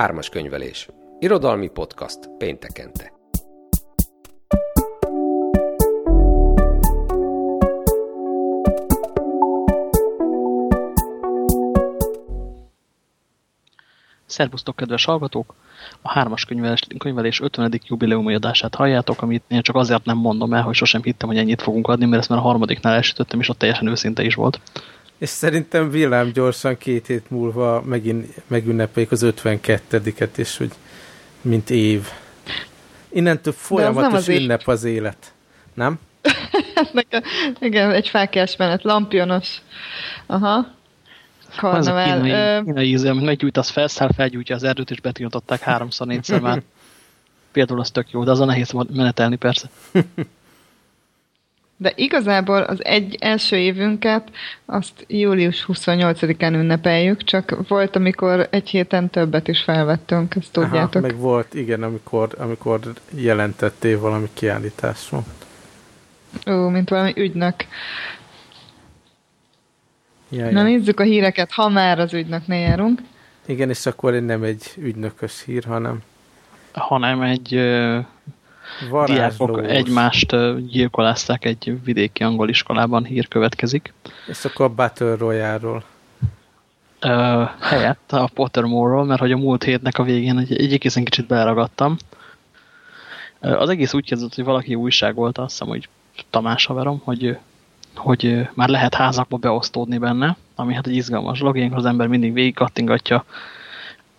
Ármas könyvelés. Irodalmi podcast péntekente. Szervusztok, kedves hallgatók! A hármas könyvelés, könyvelés 50. jubileumi adását halljátok, amit én csak azért nem mondom el, hogy sosem hittem, hogy ennyit fogunk adni, mert ezt már a harmadiknál elsütöttem, és ott teljesen őszinte is volt. És szerintem villám gyorsan két hét múlva megint megünnepeljük az 52-et, és hogy mint év. Innentől folyamatos az ünnep az élet. Nem? Nekem, igen, egy fákás menet, lampionos. Aha. Karnevál. Ez a kínai, kínai íze, amit meggyújtasz, felszáll, felgyújtja az erdőt, és betiltották háromszor, négyszer már. Például az tök jó, de az a nehéz menetelni persze. De igazából az egy első évünket azt július 28-án ünnepeljük, csak volt, amikor egy héten többet is felvettünk, ezt tudjátok. Aha, meg volt, igen, amikor, amikor jelentettél valami kiállításról. Ó, mint valami ügynök. Ja, Na nézzük a híreket, ha már az ügynöknél járunk. Igen, és akkor nem egy ügynökös hír, hanem... Hanem egy uh, diákok egymást gyilkolázták egy vidéki angol iskolában, hír következik. És akkor a Battle Royale-ról. Uh, helyett a Pottermore-ról, mert hogy a múlt hétnek a végén egy, egy egészen kicsit beleragadtam. Uh, az egész úgy kezdett, hogy valaki újságolt, azt hiszem, hogy Tamás haverom, hogy hogy már lehet házakba beosztódni benne, ami hát egy izgalmas ilyenkor az ember mindig végig kattingatja,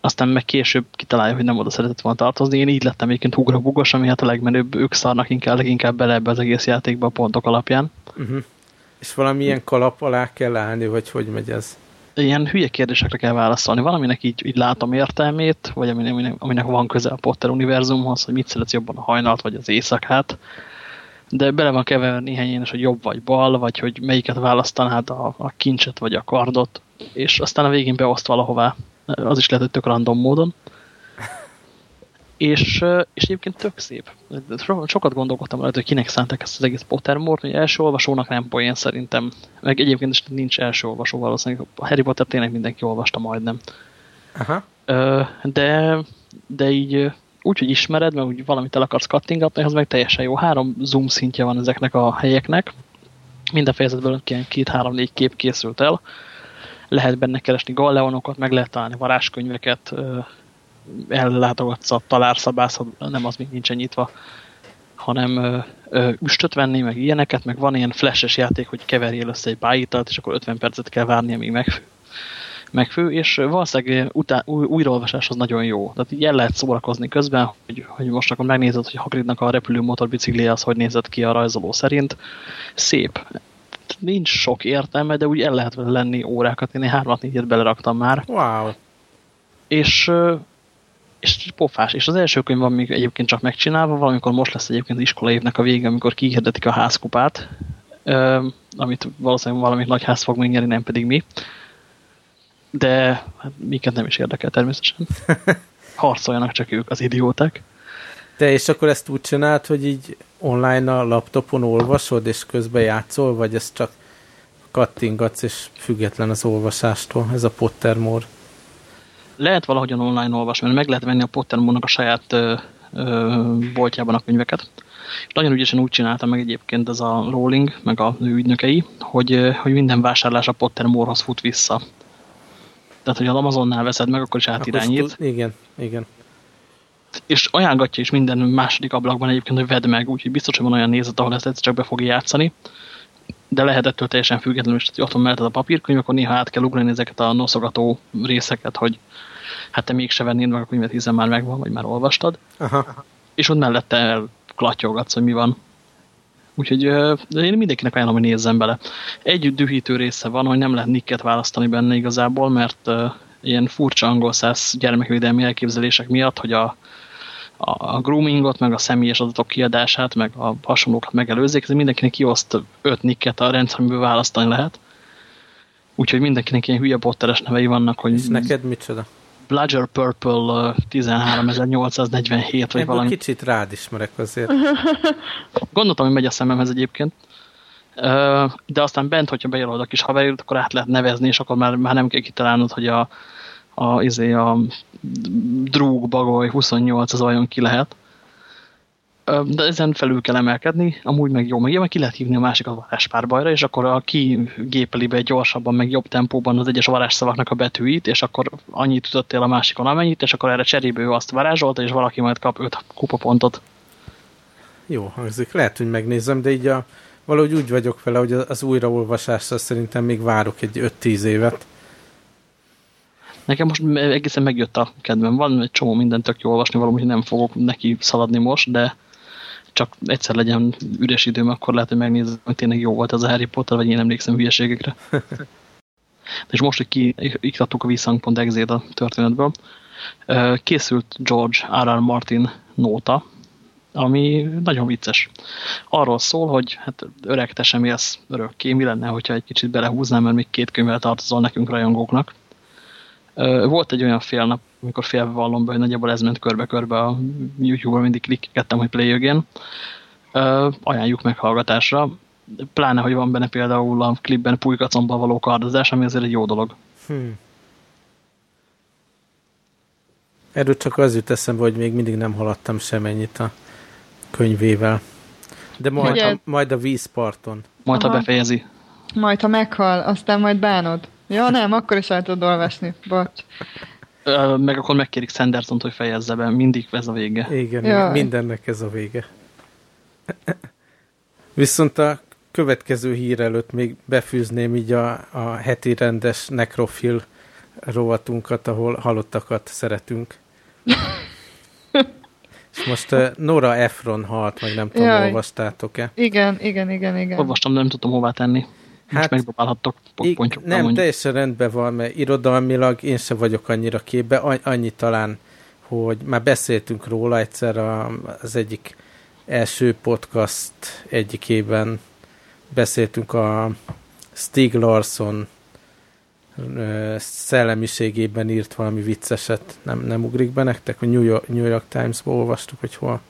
aztán meg később kitalálja, hogy nem oda szeretett volna tartozni. Én így lettem egyébként hugrabugos, ami hát a legmenőbb, ők szarnak inkább, leginkább bele ebbe az egész játékba a pontok alapján. Uh -huh. És valamilyen kalap alá kell állni, vagy hogy megy ez? Ilyen hülye kérdésekre kell válaszolni. Valaminek így, így látom értelmét, vagy aminek, aminek van közel a Potter univerzumhoz, hogy mit szeretsz jobban a hajnalt, vagy az éjszakát de bele van keverve néhány ilyen, hogy jobb vagy bal, vagy hogy melyiket választanád a, a kincset vagy a kardot, és aztán a végén beoszt valahová. Az is lehet, hogy tök random módon. És, és egyébként tök szép. Sokat gondolkodtam rajta, hogy kinek szánták ezt az egész Pottermore-t, hogy első olvasónak nem poén szerintem. Meg egyébként is nincs első olvasó valószínűleg. A Harry Potter tényleg mindenki olvasta majdnem. Aha. De, de így úgy, hogy ismered, meg úgy valamit el akarsz kattingatni, az meg teljesen jó. Három zoom szintje van ezeknek a helyeknek. Minden fejezetből két-három-négy kép készült el. Lehet benne keresni galleonokat, meg lehet találni varázskönyveket, ellátogatsz a talárszabászat, nem az még nincsen nyitva, hanem ö, ö, üstöt venni, meg ilyeneket, meg van ilyen flashes játék, hogy keverjél össze egy bájítalt, és akkor 50 percet kell várni, amíg megfő megfő, és valószínűleg utá, új, újraolvasás az nagyon jó. Tehát így el lehet szórakozni közben, hogy, hogy most akkor megnézed, hogy Hagridnak a repülő motorbiciklé az hogy nézett ki a rajzoló szerint. Szép. Nincs sok értelme, de úgy el lehet lenni órákat. Én hármat négyet beleraktam már. Wow. És, és pofás. És az első könyv van még egyébként csak megcsinálva, valamikor most lesz egyébként az iskola évnek a vége, amikor kihirdetik a házkupát, amit valószínűleg valamit nagy ház fog még nyerni, nem pedig mi de hát, minket nem is érdekel természetesen. Harcoljanak csak ők, az idióták. Te és akkor ezt úgy csinált, hogy így online a laptopon olvasod, és közben játszol, vagy ez csak kattingatsz, és független az olvasástól, ez a Pottermore? Lehet valahogyan online olvasni, mert meg lehet venni a Pottermore-nak a saját ö, ö, boltjában a könyveket. És nagyon ügyesen úgy csinálta meg egyébként ez a Rowling, meg a ügynökei, hogy, hogy minden vásárlás a Pottermore-hoz fut vissza. Tehát, hogy az Amazonnál veszed meg, akkor is átirányít. Akkor igen, igen. És ajánlgatja is minden második ablakban egyébként, hogy vedd meg, úgyhogy biztos, hogy van olyan nézet, ahol ezt egyszer csak be fogja játszani. De lehet ettől teljesen függetlenül, és ott van mellett a papírkönyv, akkor néha át kell ugrani ezeket a noszogató részeket, hogy hát te mégse vennéd meg a könyvet, hiszen már megvan, vagy már olvastad. Aha. És ott mellette klatyolgatsz, hogy mi van. Úgyhogy én mindenkinek ajánlom, hogy nézzen bele. Egy dühítő része van, hogy nem lehet nikket választani benne igazából, mert ilyen furcsa angol száz gyermekvédelmi elképzelések miatt, hogy a, a, groomingot, meg a személyes adatok kiadását, meg a hasonlókat megelőzzék, ez mindenkinek kioszt öt nikket a rendszerből választani lehet. Úgyhogy mindenkinek ilyen hülye botteres nevei vannak, hogy... És neked micsoda? Bludger Purple 13847, vagy valami. kicsit rád ismerek azért. Gondoltam, hogy megy a szememhez egyébként. De aztán bent, hogyha bejelölod a kis haverjút, akkor át lehet nevezni, és akkor már, már nem kell kitalálnod, hogy a, a, izé, a drúg bagoly 28 az vajon ki lehet. De ezen felül kell emelkedni, amúgy meg jó, meg jó, meg ki lehet hívni a másikat varázspárbajra, és akkor a ki gépeli be gyorsabban, meg jobb tempóban az egyes varázsszavaknak a betűit, és akkor annyit ütöttél a másikon amennyit, és akkor erre cserébe ő azt varázsolta, és valaki majd kap 5 kupapontot. Jó hangzik, lehet, hogy megnézem, de így a, valahogy úgy vagyok vele, hogy az újraolvasásra szerintem még várok egy 5-10 évet. Nekem most egészen megjött a kedvem. Van egy csomó mindent tök jó olvasni, valami nem fogok neki szaladni most, de csak egyszer legyen üres időm, akkor lehet, hogy megnézem, hogy tényleg jó volt ez a Harry Potter, vagy én emlékszem hülyeségekre. És most, hogy kiiktattuk a visszhang.exe-t a történetből, készült George R.R. Martin nóta, ami nagyon vicces. Arról szól, hogy hát öreg te sem élsz örökké, mi lenne, hogyha egy kicsit belehúznám, mert még két könyvvel tartozol nekünk rajongóknak. Volt egy olyan fél nap, amikor félve vallom be, hogy nagyjából ez ment körbe-körbe a YouTube-on, mindig klikkeltem, hogy play again. Ajánljuk meghallgatásra. Pláne, hogy van benne például a klipben pulykacomban való kardozás, ami azért egy jó dolog. Hmm. Erről csak az jut eszembe, hogy még mindig nem haladtam semennyit a könyvével. De majd, a, majd a vízparton. Majd, Aha. ha befejezi. Majd, ha meghal, aztán majd bánod. Ja, nem, akkor is el tudod olvasni. Bocs. Meg akkor megkérik sanderson hogy fejezze be. Mindig ez a vége. Igen, Jaj. mindennek ez a vége. Viszont a következő hír előtt még befűzném így a, a heti rendes nekrofil rovatunkat, ahol halottakat szeretünk. És most uh, Nora Efron halt, meg nem tudom, Jaj. olvastátok-e? Igen, igen, igen, igen. Olvastam, nem tudom hová tenni. Hát, megdobálhattok pontyok. Nem, mondjuk. teljesen rendben van, mert irodalmilag én sem vagyok annyira képbe, annyi talán, hogy már beszéltünk róla egyszer az egyik első podcast egyikében beszéltünk a Stig Larsson szellemiségében írt valami vicceset. Nem, nem ugrik be nektek? A New York, New York Times-ból olvastuk, hogy hol?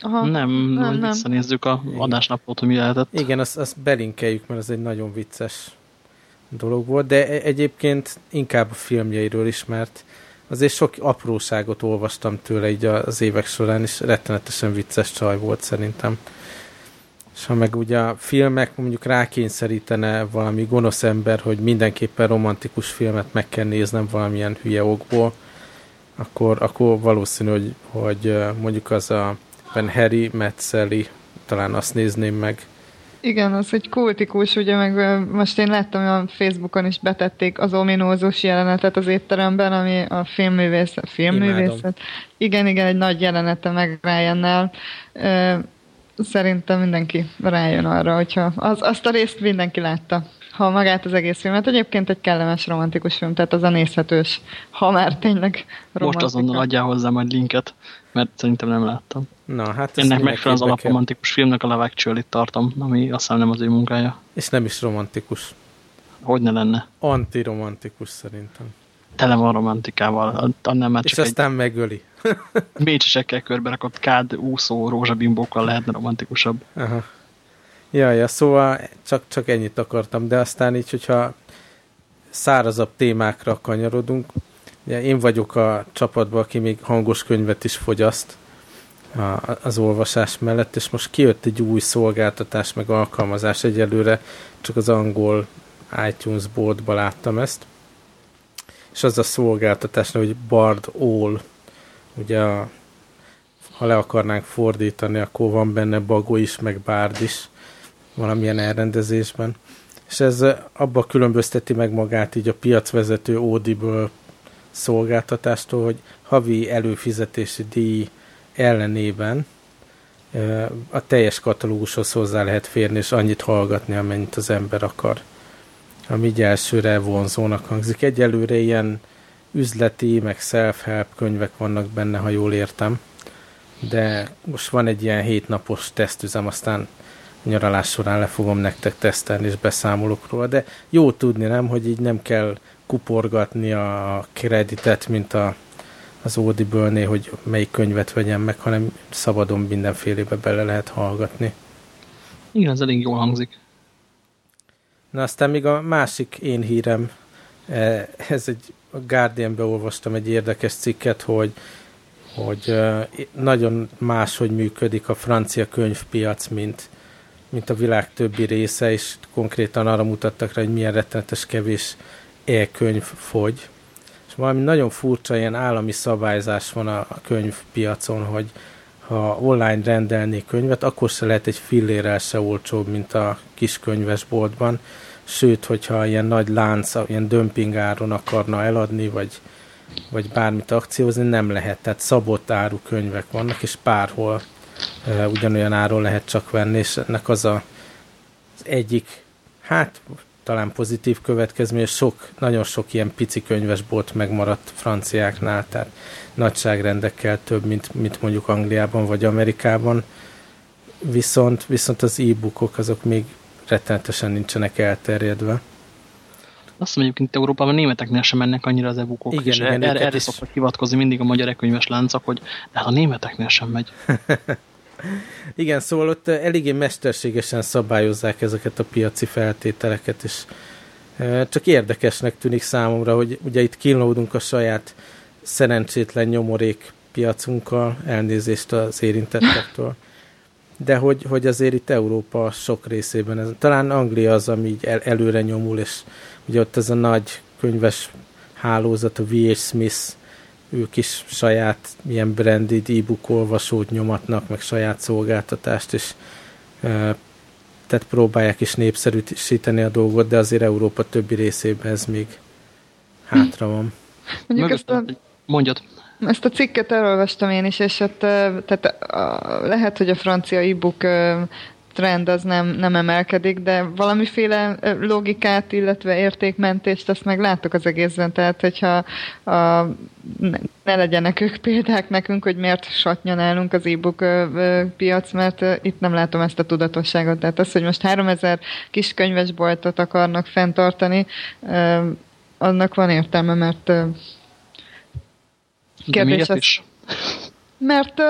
Aha. Nem, nem, nem. visszanézzük a adásnapot, hogy mi lehetett. Igen, azt, azt belinkeljük, mert ez egy nagyon vicces dolog volt, de e- egyébként inkább a filmjeiről is, mert azért sok apróságot olvastam tőle így az évek során, és rettenetesen vicces csaj volt szerintem. És ha meg ugye a filmek mondjuk rákényszerítene valami gonosz ember, hogy mindenképpen romantikus filmet meg kell néznem valamilyen hülye okból, akkor, akkor valószínű, hogy, hogy mondjuk az a Ben Harry Metzeli, talán azt nézném meg. Igen, az egy kultikus, ugye meg most én láttam, hogy a Facebookon is betették az ominózus jelenetet az étteremben, ami a filmművészet. filmművészet. Igen, igen, egy nagy jelenete meg Ryannel. Szerintem mindenki rájön arra, hogyha az, azt a részt mindenki látta ha magát az egész filmet. Egyébként egy kellemes romantikus film, tehát az a nézhetős, ha már tényleg romantikus. Most azonnal adjál hozzá majd linket, mert szerintem nem láttam. Na, hát Ennek megfelelően az alapromantikus filmnek a Levák Csőlit tartom, ami azt hiszem nem az ő munkája. És nem is romantikus. Hogy ne lenne? Antiromantikus szerintem. Tele van romantikával. Annál már csak És aztán egy... megöli. Mécsesekkel körbe rakott kád, úszó, rózsabimbókkal lehetne romantikusabb. Aha. Ja, ja, szóval csak, csak ennyit akartam, de aztán így, hogyha szárazabb témákra kanyarodunk, ugye én vagyok a csapatban, aki még hangos könyvet is fogyaszt a, az olvasás mellett, és most kijött egy új szolgáltatás, meg alkalmazás egyelőre, csak az angol iTunes boltba láttam ezt, és az a szolgáltatás, hogy Bard All, ugye a, ha le akarnánk fordítani, akkor van benne Bagó is, meg Bárd is, valamilyen elrendezésben. És ez abba különbözteti meg magát így a piacvezető Audible szolgáltatástól, hogy havi előfizetési díj ellenében a teljes katalógushoz hozzá lehet férni, és annyit hallgatni, amennyit az ember akar. Ami így elsőre vonzónak hangzik. Egyelőre ilyen üzleti, meg self-help könyvek vannak benne, ha jól értem. De most van egy ilyen hétnapos tesztüzem, aztán nyaralás során le fogom nektek tesztelni, és beszámolok róla, de jó tudni, nem, hogy így nem kell kuporgatni a kreditet, mint a, az Audible-nél, hogy melyik könyvet vegyem meg, hanem szabadon mindenfélébe bele lehet hallgatni. Igen, ez elég jól hangzik. Na aztán még a másik én hírem, e, ez egy Guardian-be olvastam egy érdekes cikket, hogy, hogy nagyon máshogy működik a francia könyvpiac, mint, mint a világ többi része, és konkrétan arra mutattak rá, hogy milyen rettenetes kevés e-könyv fogy. És valami nagyon furcsa ilyen állami szabályzás van a könyvpiacon, hogy ha online rendelnék könyvet, akkor se lehet egy fillérel se olcsóbb, mint a kis könyvesboltban. Sőt, hogyha ilyen nagy lánc, ilyen dömpingáron akarna eladni, vagy, vagy bármit akciózni, nem lehet. Tehát szabott áru könyvek vannak, és párhol ugyanolyan áron lehet csak venni, és ennek az a, az egyik, hát talán pozitív következmény, sok, nagyon sok ilyen pici könyvesbolt megmaradt franciáknál, tehát nagyságrendekkel több, mint, mint mondjuk Angliában vagy Amerikában. Viszont, viszont az e-bookok azok még rettenetesen nincsenek elterjedve. Azt mondjuk, hogy Európában németeknél sem mennek annyira az e-bookok, igen, és igen, erre, erre is... szoktak hivatkozni mindig a magyar e-könyves láncok, hogy de hát a németeknél sem megy. igen, szóval ott eléggé mesterségesen szabályozzák ezeket a piaci feltételeket, és csak érdekesnek tűnik számomra, hogy ugye itt kínlódunk a saját szerencsétlen nyomorék piacunkkal, elnézést az érintettektől, de hogy, hogy azért itt Európa sok részében, ez, talán Anglia az, ami így el, előre nyomul, és ugye ott ez a nagy könyves hálózat, a V.H. Smith, ők is saját ilyen branded e-book olvasót nyomatnak, meg saját szolgáltatást, és e, tehát próbálják is népszerűsíteni a dolgot, de azért Európa többi részében ez még hátra van. Mondjuk ezt a Mondjad. Ezt a cikket elolvastam én is, és ott tehát lehet, hogy a francia e-book trend az nem, nem emelkedik, de valamiféle logikát, illetve értékmentést azt meg látok az egészben, tehát hogyha a, ne legyenek ők példák nekünk, hogy miért satnyanálunk az e-book piac, mert itt nem látom ezt a tudatosságot. Tehát az, hogy most 3000 kis könyvesboltot akarnak fenntartani, annak van értelme, mert Kérdés az... is? Mert,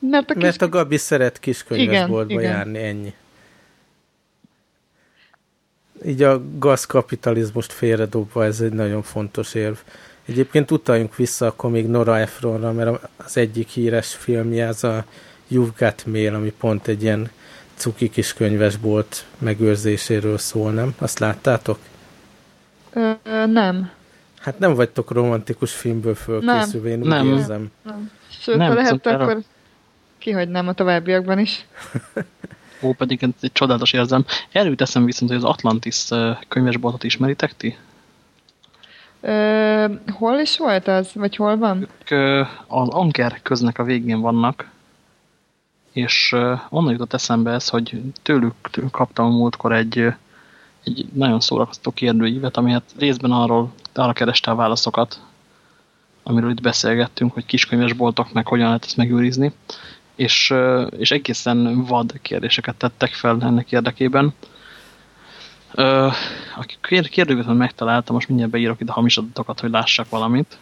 mert a, kis... mert a Gabi szeret kiskönyvesboltba járni, ennyi. Így a gazkapitalizmust félredobva ez egy nagyon fontos érv. Egyébként utaljunk vissza akkor még Nora Ephronra, mert az egyik híres filmje az a You've Got Mail, ami pont egy ilyen cuki kis könyvesbolt megőrzéséről szól, nem? Azt láttátok? Ö, nem. Hát nem vagytok romantikus filmből fölkészülve, én úgy nem. érzem. Nem. Sőt, nem, lehet, szóval akkor kihagynám a továbbiakban is. Ó, pedig egy csodálatos érzem. Erről teszem viszont, hogy az Atlantis könyvesboltot ismeritek ti? Ö, hol is volt az? Vagy hol van? Ők az Anker köznek a végén vannak, és onnan jutott eszembe ez, hogy tőlük, tőlük kaptam múltkor egy, egy nagyon szórakoztató kérdőívet, ami hát részben arról arra kereste a válaszokat, amiről itt beszélgettünk, hogy kiskönyvesboltok meg hogyan lehet ezt megőrizni, és, és egészen vad kérdéseket tettek fel ennek érdekében. A kérdőket megtaláltam, most mindjárt beírok ide hamis adatokat, hogy lássak valamit.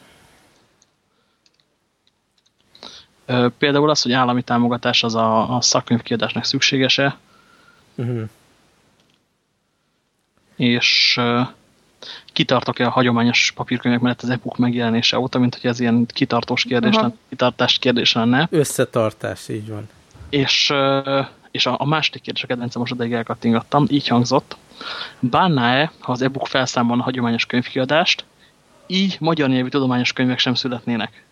Például az, hogy állami támogatás az a, a szakkönyvkiadásnak szükséges-e. Uh mhm. -huh. És kitartok-e a hagyományos papírkönyvek mellett az ebook megjelenése óta, mint hogy ez ilyen kitartós kérdés, nem, kitartás kérdés lenne. Összetartás, így van. És, és a, a második kérdés, a kedvencem most odaig elkattingattam, így hangzott. Bánná-e, ha az ebook felszámolna a hagyományos könyvkiadást, így magyar nyelvű tudományos könyvek sem születnének?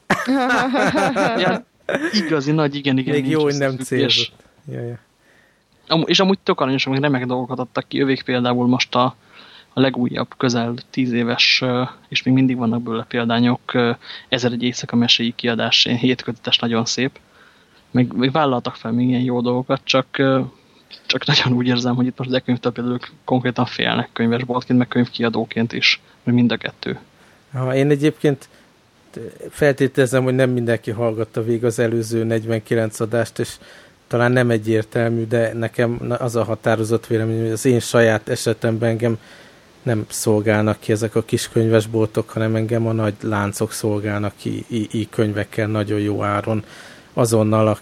ja, igazi nagy igen, igen. Még jó, hogy nem célzott. Ja, ja. És amúgy tök aranyos, amik remek dolgokat adtak ki. Övék például most a, a legújabb, közel tíz éves, és még mindig vannak belőle példányok, ezer egy éjszaka meséi kiadás, hétkötetes, nagyon szép. Meg, meg vállaltak fel még ilyen jó dolgokat, csak, csak nagyon úgy érzem, hogy itt most az e például konkrétan félnek könyvesboltként, meg könyvkiadóként is, vagy mind a kettő. Ha, én egyébként feltételezem, hogy nem mindenki hallgatta végig az előző 49 adást, és talán nem egyértelmű, de nekem az a határozott vélemény, hogy az én saját esetemben engem nem szolgálnak ki ezek a kis könyvesboltok, hanem engem a nagy láncok szolgálnak ki így könyvekkel nagyon jó áron, azonnal a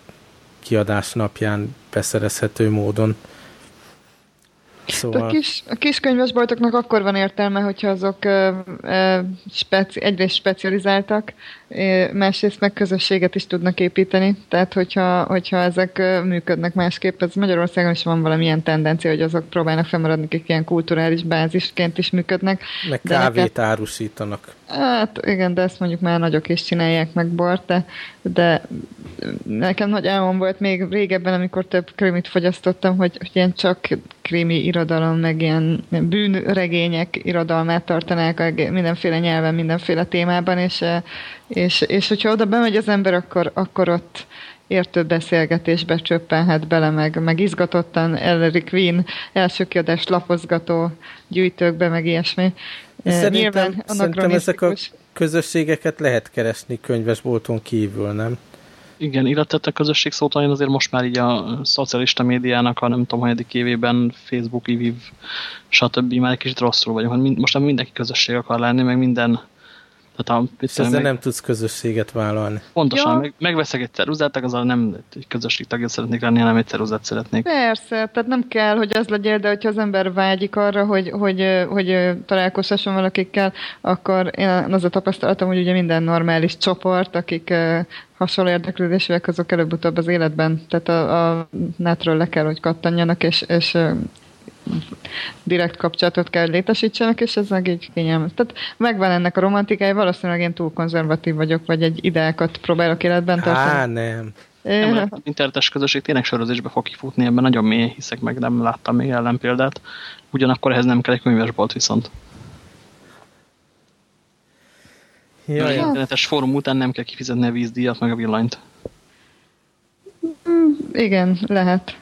kiadás napján beszerezhető módon. Szóval... A, kis, a kis könyvesboltoknak akkor van értelme, hogyha azok ö, ö, speci, egyrészt specializáltak, másrészt meg közösséget is tudnak építeni. Tehát, hogyha, hogyha ezek működnek másképp, ez Magyarországon is van valamilyen tendencia, hogy azok próbálnak felmaradni, akik ilyen kulturális bázisként is működnek. Meg kávét neked... árusítanak. Hát igen, de ezt mondjuk már nagyok is csinálják meg bort, de, de nekem nagy álmom volt még régebben, amikor több krimit fogyasztottam, hogy, hogy ilyen csak krimi irodalom, meg ilyen bűnregények irodalmát tartanák mindenféle nyelven, mindenféle témában, és, és, és hogyha oda bemegy az ember, akkor, akkor ott értő beszélgetésbe csöppenhet bele, meg, meg izgatottan Ellery Queen első kiadást lapozgató gyűjtőkbe, meg ilyesmi. Szerintem, Nyilván szerintem ezek a közösségeket lehet keresni könyvesbolton kívül, nem? Igen, illetve a közösség szót én azért most már így a szocialista médiának a nem tudom, hanyadik évében Facebook, IVIV, stb. már egy kicsit rosszul vagyunk. Most már mindenki közösség akar lenni, meg minden tehát a, ezzel meg... nem tudsz közösséget vállalni. Pontosan, ja. meg, megveszek egy ceruzát, azzal nem egy közösség tagja szeretnék lenni, hanem egy ceruzát szeretnék. Persze, tehát nem kell, hogy az legyen, de hogyha az ember vágyik arra, hogy, hogy, hogy találkozhasson valakikkel, akkor én az a tapasztalatom, hogy ugye minden normális csoport, akik hasonló érdeklődésűek, azok előbb-utóbb az életben, tehát a, a netről le kell, hogy kattanjanak, és, és direkt kapcsolatot kell létesítsenek, és ez meg így kényelmes. Tehát megvan ennek a romantikája, valószínűleg én túl konzervatív vagyok, vagy egy ideákat próbálok életben tartani. Á, nem. Nem, az internetes közösség tényleg sorozásba fog kifutni, ebben nagyon mélyen hiszek meg, nem láttam még ellenpéldát. Ugyanakkor ehhez nem kell egy könyvesbolt viszont. Ja, ja. internetes fórum után nem kell kifizetni a vízdíjat, meg a villanyt. Mm, igen, lehet.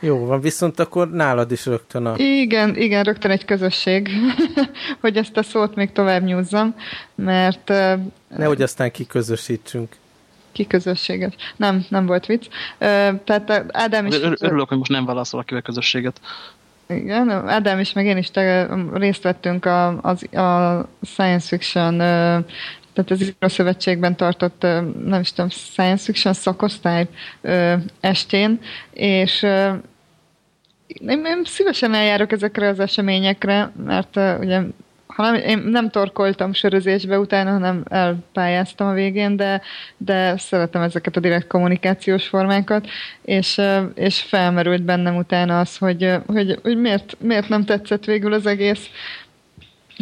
Jó van, viszont akkor nálad is rögtön a... Igen, igen, rögtön egy közösség, hogy ezt a szót még tovább nyúzzam, mert... Nehogy aztán kiközösítsünk. Kiközösséget. Nem, nem volt vicc. Tehát Ádám is... Örülök, hogy most nem válaszol a közösséget. Igen, Ádám is, meg én is te, részt vettünk a, a, a science fiction tehát az Író Szövetségben tartott, nem is tudom, science fiction szakosztály estén, és én, én szívesen eljárok ezekre az eseményekre, mert uh, ugye ha nem, én nem torkoltam sörözésbe utána, hanem elpályáztam a végén, de, de szeretem ezeket a direkt kommunikációs formákat, és, és felmerült bennem utána az, hogy, hogy, hogy miért, miért nem tetszett végül az egész,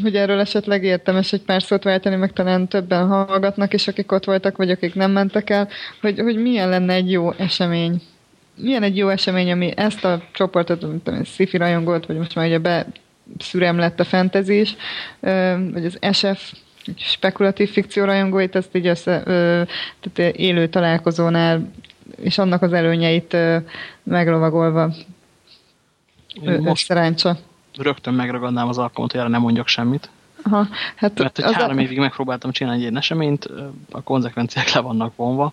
hogy erről esetleg értemes egy pár szót váltani, meg talán többen hallgatnak, és akik ott voltak, vagy akik nem mentek el, hogy, hogy milyen lenne egy jó esemény milyen egy jó esemény, ami ezt a csoportot, mint tudom, sci rajongót, vagy most már ugye be szürem lett a is, vagy az SF spekulatív fikció rajongóit, ezt így össze, tehát élő találkozónál, és annak az előnyeit meglovagolva összeráncsa. Rögtön megragadnám az alkalmat, hogy erre nem mondjak semmit. Aha, hát Mert hogy három a... évig megpróbáltam csinálni egy eseményt, a konzekvenciák le vannak vonva,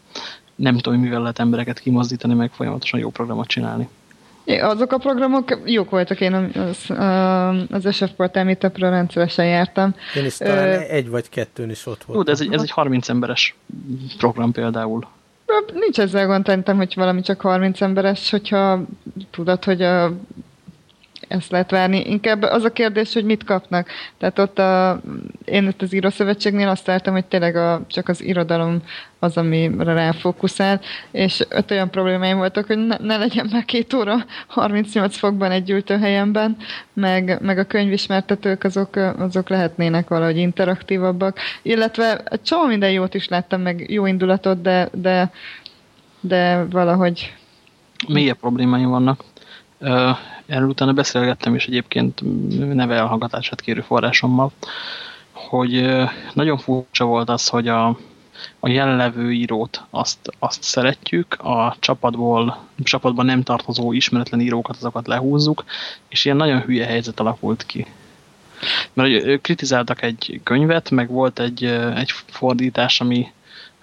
nem tudom, mivel lehet embereket kimozdítani, meg folyamatosan jó programot csinálni. Azok a programok jók voltak, én az, az SF Portál Meetupra rendszeresen jártam. Én is talán Ö, egy vagy kettőn is ott voltam. Jó, de ez egy, ez egy 30 emberes program például. Nincs ezzel gond, hogy valami csak 30 emberes, hogyha tudod, hogy a ezt lehet várni. Inkább az a kérdés, hogy mit kapnak. Tehát ott a, én ott az Írószövetségnél azt láttam, hogy tényleg a, csak az irodalom az, amire ráfókuszál, és öt olyan problémáim voltak, hogy ne, ne legyen már két óra 38 fokban egy gyűjtőhelyemben, meg, meg a könyvismertetők azok, azok lehetnének valahogy interaktívabbak, illetve csomó minden jót is láttam, meg jó indulatot, de, de, de valahogy... Milyen problémáim vannak? Erről utána beszélgettem is egyébként neve elhallgatását kérő forrásommal, hogy nagyon furcsa volt az, hogy a, a jelenlevő írót azt, azt szeretjük, a csapatból, csapatban nem tartozó ismeretlen írókat, azokat lehúzzuk, és ilyen nagyon hülye helyzet alakult ki. Mert ők kritizáltak egy könyvet, meg volt egy, egy fordítás, ami,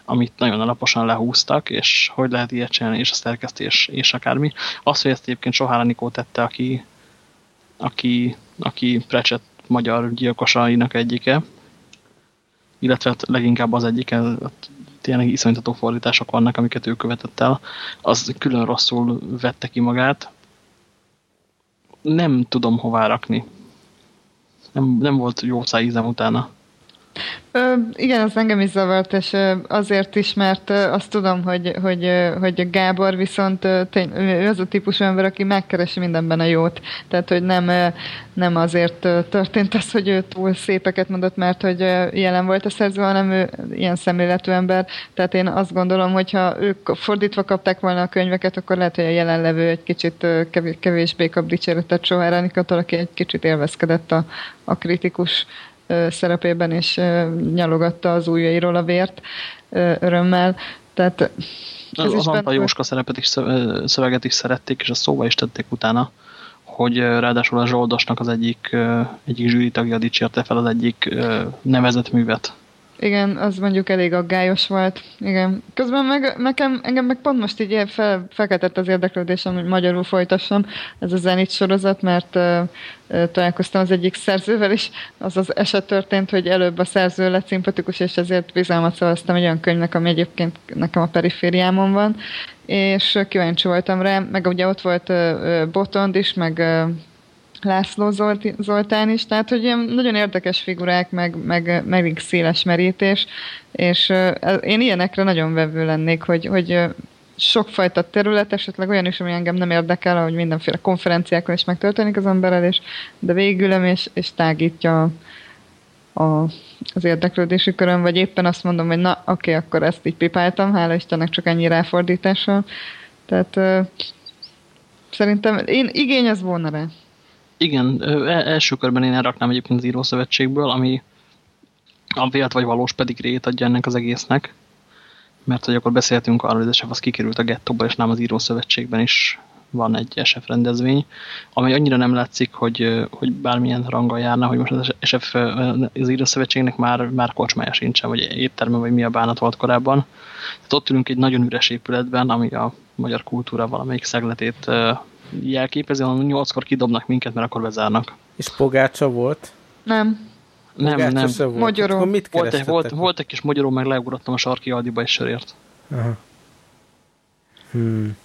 amit nagyon alaposan lehúztak, és hogy lehet ilyet csinálni, és a szerkesztés, és akármi. Az, hogy ezt egyébként Sohára Nikó tette, aki, aki, aki Precset magyar gyilkosainak egyike, illetve hát leginkább az egyike, tényleg iszonytató fordítások vannak, amiket ő követett el, az külön rosszul vette ki magát, nem tudom hová rakni. Nem, nem volt jó szájízem utána. Ö, igen, az engem is zavart, és azért is, mert azt tudom, hogy, hogy, hogy Gábor viszont tény, ő az a típusú ember, aki megkeresi mindenben a jót. Tehát, hogy nem, nem azért történt az, hogy ő túl szépeket mondott, mert hogy jelen volt a szerző, hanem ő ilyen szemléletű ember. Tehát én azt gondolom, hogy ha ők fordítva kapták volna a könyveket, akkor lehet, hogy a jelenlevő egy kicsit kevésbé kap dicséretet Sohár Anikatól, aki egy kicsit élvezkedett a, a kritikus szerepében, és nyalogatta az ujjairól a vért örömmel. Tehát ez az Antal Jóska szerepet is, szöveget is szerették, és azt szóba is tették utána, hogy ráadásul a Zsoldosnak az egyik, egyik zsűritagja dicsérte fel az egyik nevezett művet igen, az mondjuk elég aggályos volt. Igen. Közben meg, nekem, engem meg pont most így fel, felkeltett az érdeklődésem, hogy magyarul folytassam ez a Zenit sorozat, mert uh, találkoztam az egyik szerzővel, és az az eset történt, hogy előbb a szerző lett szimpatikus, és ezért bizalmat szavaztam egy olyan könyvnek, ami egyébként nekem a perifériámon van, és kíváncsi voltam rá, meg ugye ott volt uh, Botond is, meg uh, László Zolt, Zoltán is, tehát hogy ilyen nagyon érdekes figurák, meg, meg, meg széles merítés, és én ilyenekre nagyon vevő lennék, hogy, hogy uh, sokfajta terület, esetleg olyan is, ami engem nem érdekel, ahogy mindenféle konferenciákon is megtörténik az emberrel, és, de végülöm, és, és tágítja a, az érdeklődési köröm, vagy éppen azt mondom, hogy na, oké, okay, akkor ezt így pipáltam, hála Istennek csak ennyi ráfordítással. Tehát uh, szerintem én igény az volna rá. Igen, első körben én elraknám egyébként az írószövetségből, ami a vélt vagy valós pedig rét adja ennek az egésznek. Mert hogy akkor beszéltünk arról, hogy az SF az kikerült a gettóba, és nem az írószövetségben is van egy SF rendezvény, amely annyira nem látszik, hogy, hogy bármilyen ranggal járna, hogy most az SF, az írószövetségnek már, már kocsmája sincsen, vagy étterme, vagy mi a bánat volt korábban. Tehát ott ülünk egy nagyon üres épületben, ami a magyar kultúra valamelyik szegletét jelképezi, hanem nyolckor kidobnak minket, mert akkor bezárnak. És pogácsa volt? Nem. Nem, nem. Volt. Magyaró. mit volt, egy, volt, volt egy kis magyaró, meg leugrottam a sarki Aldiba egy sörért. Aha. Hmm.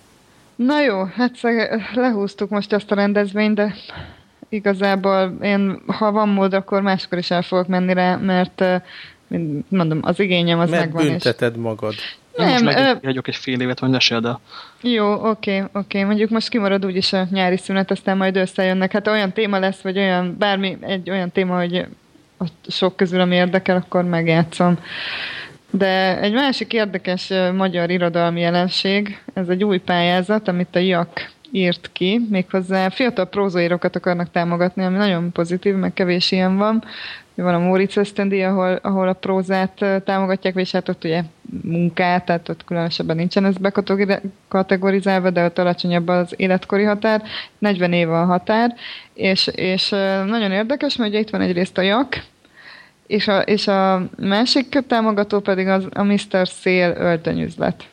Na jó, hát lehúztuk most ezt a rendezvényt, de igazából én, ha van mód, akkor máskor is el fogok menni rá, mert mondom, az igényem az mert megvan. Mert bünteted és... magad. Nem, most meg ö... egy fél évet, vagy meséld el. Jó, oké, oké. Mondjuk most kimarad úgyis a nyári szünet, aztán majd összejönnek. Hát olyan téma lesz, vagy olyan, bármi, egy olyan téma, hogy a sok közül, ami érdekel, akkor megjátszom. De egy másik érdekes magyar irodalmi jelenség, ez egy új pályázat, amit a JAK írt ki, méghozzá fiatal prózóírókat akarnak támogatni, ami nagyon pozitív, meg kevés ilyen van. Van a Móricz Ösztöndi, ahol, ahol a prózát támogatják, és hát ott ugye munkát, tehát ott különösebben nincsen ez bekategorizálva, de ott alacsonyabb az életkori határ, 40 év a határ, és, és nagyon érdekes, mert ugye itt van egyrészt a JAK, és a, és a másik támogató pedig az, a Mr. Szél öltönyüzlet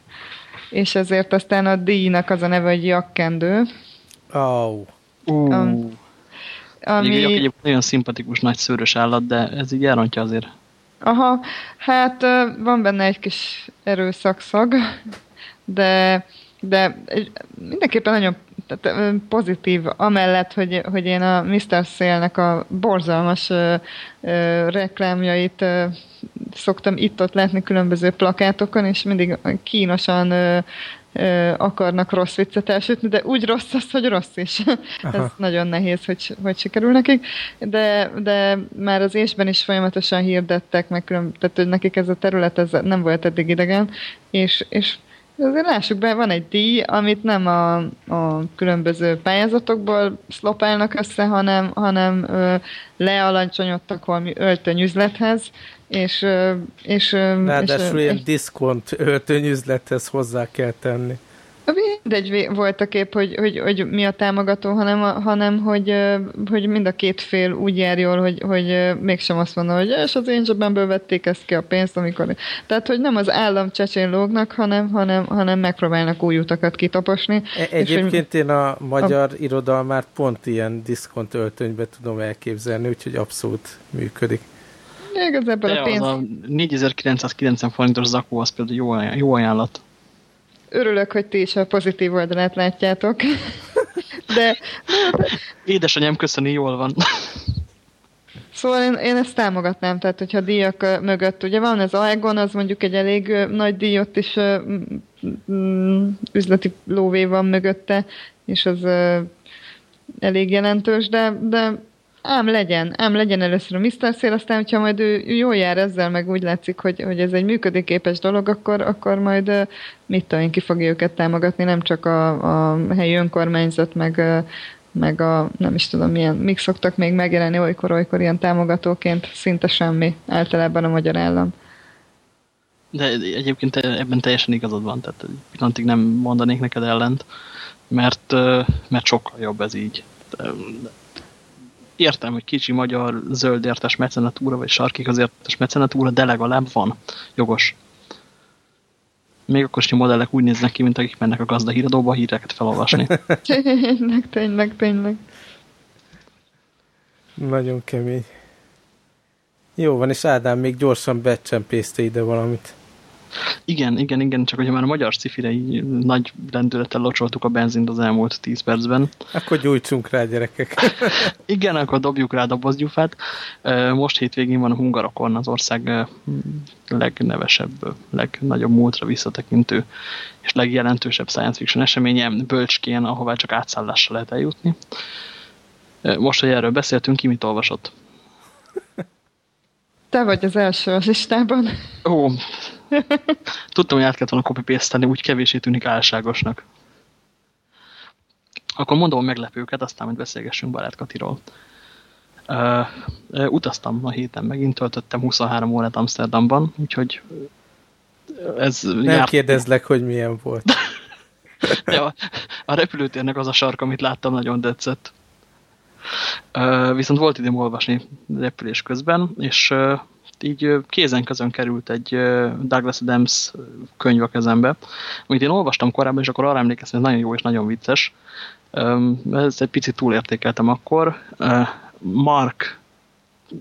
és ezért aztán a díjnak az a neve, hogy jakkendő. Oh. Uh. Um, ami... Egyébként nagyon szimpatikus nagy szőrös állat, de ez így elrontja azért. Aha, hát van benne egy kis erőszakszag, de, de mindenképpen nagyon tehát, pozitív, amellett, hogy, hogy én a Mr. Szélnek a borzalmas ö, ö, reklámjait ö, szoktam itt-ott látni különböző plakátokon, és mindig kínosan ö, akarnak rossz viccet elsütni, de úgy rossz az, hogy rossz is. Aha. Ez nagyon nehéz, hogy, hogy sikerül nekik. De, de már az ésben is folyamatosan hirdettek, meg külön, tehát hogy nekik ez a terület ez nem volt eddig idegen, és, és Azért lássuk be, van egy díj, amit nem a, a különböző pályázatokból szlopálnak össze, hanem, hanem ö, lealancsonyodtak valami öltönyüzlethez, és... És Ráadásul és, ilyen diszkont öltönyüzlethez hozzá kell tenni. Mindegy volt a kép, hogy, hogy, hogy mi a támogató, hanem, hanem hogy, hogy mind a két fél úgy jár jól, hogy, hogy mégsem azt mondom, hogy és az én zsebemből vették ezt ki a pénzt, amikor... Tehát, hogy nem az állam csecsén lógnak, hanem, hanem, hanem megpróbálnak új utakat kitaposni. E egyébként hogy, én a magyar a... irodalmát pont ilyen diszkont öltönybe tudom elképzelni, úgyhogy abszolút működik. Igazából a pénz... a 4990 forintos zakó az például jó, jó ajánlat örülök, hogy ti is a pozitív oldalát látjátok. De, de... Édesanyám köszöni, jól van. Szóval én, én ezt támogatnám, tehát hogyha díjak mögött, ugye van ez Aegon, az mondjuk egy elég nagy díj, ott is üzleti lóvé van mögötte, és az elég jelentős, de, de ám legyen, ám legyen először a Mr. Szél, aztán, hogyha majd ő jól jár ezzel, meg úgy látszik, hogy, hogy ez egy működőképes dolog, akkor, akkor majd mit tudom én, ki fogja őket támogatni, nem csak a, a helyi önkormányzat, meg, meg a, nem is tudom milyen, mik szoktak még megjelenni olykor-olykor ilyen támogatóként, szinte semmi, általában a magyar állam. De egyébként ebben teljesen igazad van, tehát pillanatig nem mondanék neked ellent, mert, mert sokkal jobb ez így értem, hogy kicsi magyar zöldértes mecenatúra, vagy sarkik az értes mecenatúra, de legalább van. Jogos. Még akkor is a modellek úgy néznek ki, mint akik mennek a gazda híradóba a híreket felolvasni. tényleg, tényleg, tényleg. Nagyon kemény. Jó van, és Ádám még gyorsan becsempészte ide valamit. Igen, igen, igen, csak hogyha már a magyar cifire így nagy lendülettel locsoltuk a benzint az elmúlt 10 percben. Akkor gyújtsunk rá, gyerekek. igen, akkor dobjuk rá a dobozgyufát. Most hétvégén van a Hungarokon az ország legnevesebb, legnagyobb múltra visszatekintő és legjelentősebb science fiction eseménye Bölcskén, ahová csak átszállással lehet eljutni. Most, hogy erről beszéltünk, ki mit olvasott? Te vagy az első a listában. Ó, tudtam, hogy át kellett volna copy úgy kevésé tűnik álságosnak. Akkor mondom a meglepőket, aztán majd beszélgessünk Barát Katiról. Uh, uh, utaztam a héten, megint töltöttem 23 órát Amsterdamban, úgyhogy ez Nem járt... kérdezlek, hogy milyen volt. ja, a repülőtérnek az a sark, amit láttam, nagyon tetszett. Uh, viszont volt időm olvasni repülés közben, és így kézen közön került egy Douglas Adams könyv a kezembe, amit én olvastam korábban, és akkor arra emlékeztem, hogy nagyon jó és nagyon vicces. Ez egy picit túlértékeltem akkor. Mark,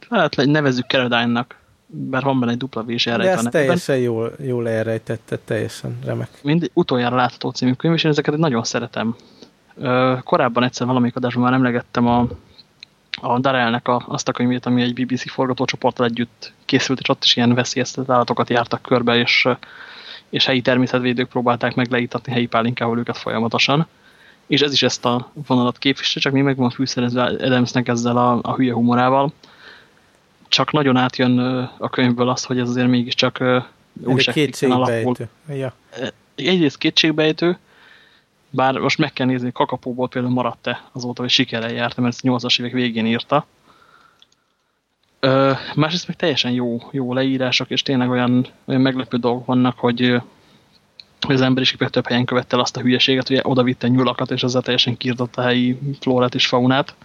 hát nevezzük Caradine-nak, bár van benne egy dupla vés De ezt teljesen jól, jól elrejtette, teljesen remek. Mind utoljára látható című könyv, és én ezeket nagyon szeretem. Korábban egyszer valamelyik adásban már emlegettem a a Darelnek a, azt a könyvét, ami egy BBC forgatócsoporttal együtt készült, és ott is ilyen veszélyeztetett állatokat jártak körbe, és, és helyi természetvédők próbálták meg leítatni helyi pálinkával őket folyamatosan. És ez is ezt a vonalat képvisel, csak mi meg van fűszerezve Adamsnek ezzel a, a hülye humorával. Csak nagyon átjön a könyvből azt, hogy ez azért mégiscsak újságfiction alapul. Ja. Egyrészt kétségbejtő, bár most meg kell nézni, Kakapóból például maradt-e azóta, hogy sikerrel járt, mert ezt 80-as évek végén írta. Ö, másrészt meg teljesen jó, jó leírások, és tényleg olyan, olyan meglepő dolgok vannak, hogy, az emberiség több helyen követte azt a hülyeséget, hogy oda vitte nyulakat, és ezzel teljesen kiirtott a helyi flórát és faunát,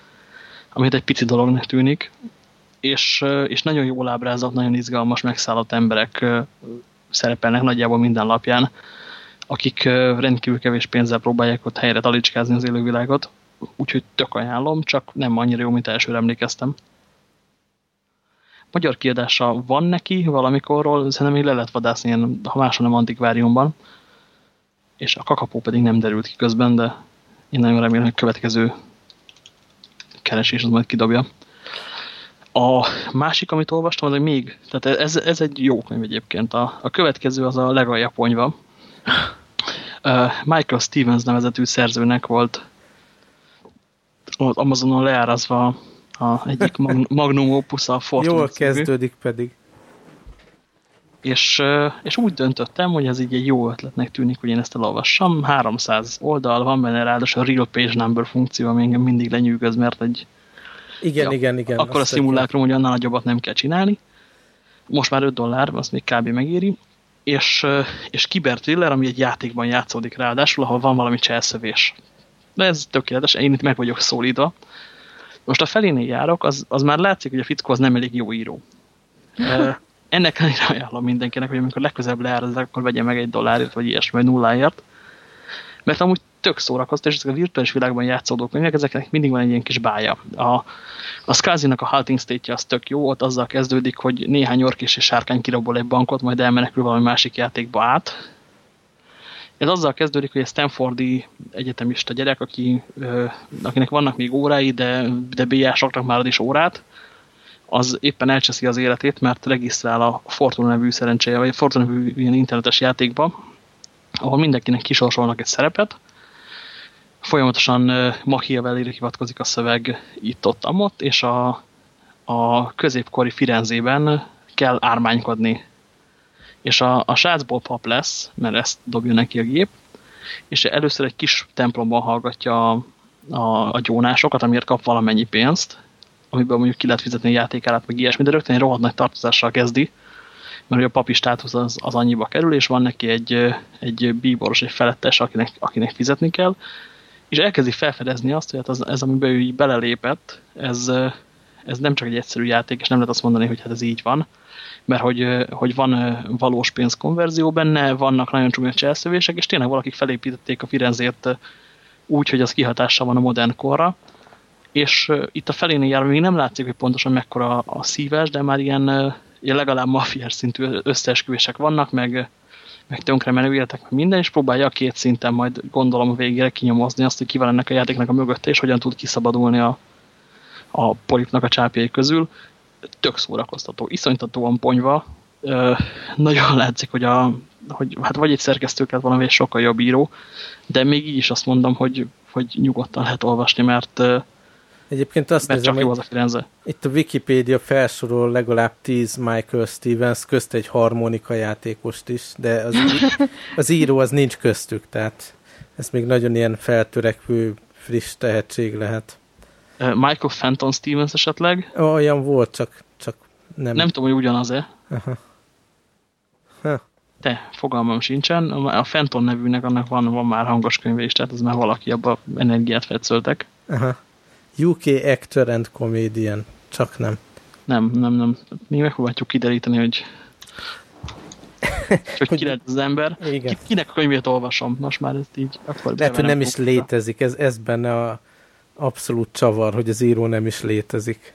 amit egy pici dolognak tűnik. És, és nagyon jól ábrázolt, nagyon izgalmas, megszállott emberek szerepelnek nagyjából minden lapján akik rendkívül kevés pénzzel próbálják ott helyre talicskázni az élővilágot, úgyhogy tök ajánlom, csak nem annyira jó, mint elsőre emlékeztem. Magyar kiadása van neki valamikorról, szerintem még le lehet vadászni ilyen, ha máshol nem antikváriumban, és a kakapó pedig nem derült ki közben, de én nagyon remélem, hogy következő keresés az majd kidobja. A másik, amit olvastam, az még, tehát ez, ez egy jó könyv egyébként. A, a következő az a legaljabb ponyva, Michael Stevens nevezetű szerzőnek volt az Amazonon leárazva a egyik magnum opus a Fortune Jól kezdődik pedig. És, és úgy döntöttem, hogy ez így egy jó ötletnek tűnik, hogy én ezt elolvassam. 300 oldal, van benne ráadásul a real page number funkció, ami engem mindig lenyűgöz, mert egy igen, ja, igen, igen. Akkor a szimulákrum, hogy annál nagyobbat nem kell csinálni. Most már 5 dollár, azt még kb. megéri és, és Kiber Thriller, ami egy játékban játszódik ráadásul, ahol van valami cselszövés. De ez tökéletes, én itt meg vagyok szólítva. Most a felénél járok, az, az már látszik, hogy a fickó az nem elég jó író. Ennek ellenére ajánlom mindenkinek, hogy amikor legközelebb leárazzák, akkor vegye meg egy dollárért, vagy ilyesmi, vagy nulláért. Mert amúgy tök szórakoztató, és ezek a virtuális világban játszódó könyvek, ezeknek mindig van egy ilyen kis bája. A, a Skazi-nak a halting state az tök jó, ott azzal kezdődik, hogy néhány ork és sárkány kirabol egy bankot, majd elmenekül valami másik játékba át, Ez azzal kezdődik, hogy egy Stanfordi egyetemista gyerek, aki, akinek vannak még órái, de, de BA-soknak már ad is órát, az éppen elcseszi az életét, mert regisztrál a Fortuna nevű szerencséje, vagy Fortuna nevű ilyen internetes játékba, ahol mindenkinek kisorsolnak egy szerepet, folyamatosan Machiavellire hivatkozik a szöveg itt-ott, amott, és a, a középkori Firenzében kell ármánykodni. És a, a srácból pap lesz, mert ezt dobja neki a gép, és először egy kis templomban hallgatja a, a, a gyónásokat, amiért kap valamennyi pénzt, amiből mondjuk ki lehet fizetni a játékárát, meg ilyesmi, de rögtön egy rohadt nagy tartozással kezdi, mert a papi státusz az, az annyiba kerül, és van neki egy, egy bíboros, egy felettes, akinek, akinek fizetni kell, és elkezdi felfedezni azt, hogy hát az, ez, amiben ő így belelépett, ez, ez nem csak egy egyszerű játék, és nem lehet azt mondani, hogy hát ez így van, mert hogy, hogy van valós pénzkonverzió benne, vannak nagyon csúnya cselszövések, és tényleg valakik felépítették a Firenzét úgy, hogy az kihatással van a modern korra, és itt a felénél jár, még nem látszik, hogy pontosan mekkora a szíves, de már ilyen, ilyen legalább mafiás szintű összeesküvések vannak, meg, meg tönkre menő életek, meg minden, és próbálja a két szinten majd gondolom végére kinyomozni azt, hogy ki van ennek a játéknak a mögötte, és hogyan tud kiszabadulni a, a polipnak a csápjai közül. Tök szórakoztató, iszonytatóan ponyva, nagyon látszik, hogy, a, hogy hát vagy egy szerkesztő kellett valami egy sokkal jobb író, de még így is azt mondom, hogy, hogy nyugodtan lehet olvasni, mert Egyébként azt mert nézem, csak jó az a Firenze. Itt a Wikipedia felsorol legalább 10 Michael Stevens, közt egy harmonika játékost is, de az, az író az nincs köztük, tehát ez még nagyon ilyen feltörekvő, friss tehetség lehet. Michael Fenton Stevens esetleg? Olyan volt, csak, csak nem. Nem tudom, hogy ugyanaz-e. De, fogalmam sincsen. A Fenton nevűnek annak van, van már hangos könyve is, tehát az már valaki abba energiát fetszöltek. Aha. UK actor and comedian. Csak nem. Nem, nem, nem. Mi megpróbáljuk kideríteni, hogy hogy ki lehet az ember. Igen. Kinek a könyvét olvasom? Most már ezt így. Akkor Lehet, hogy nem is létezik. Ez, ez benne a abszolút csavar, hogy az író nem is létezik.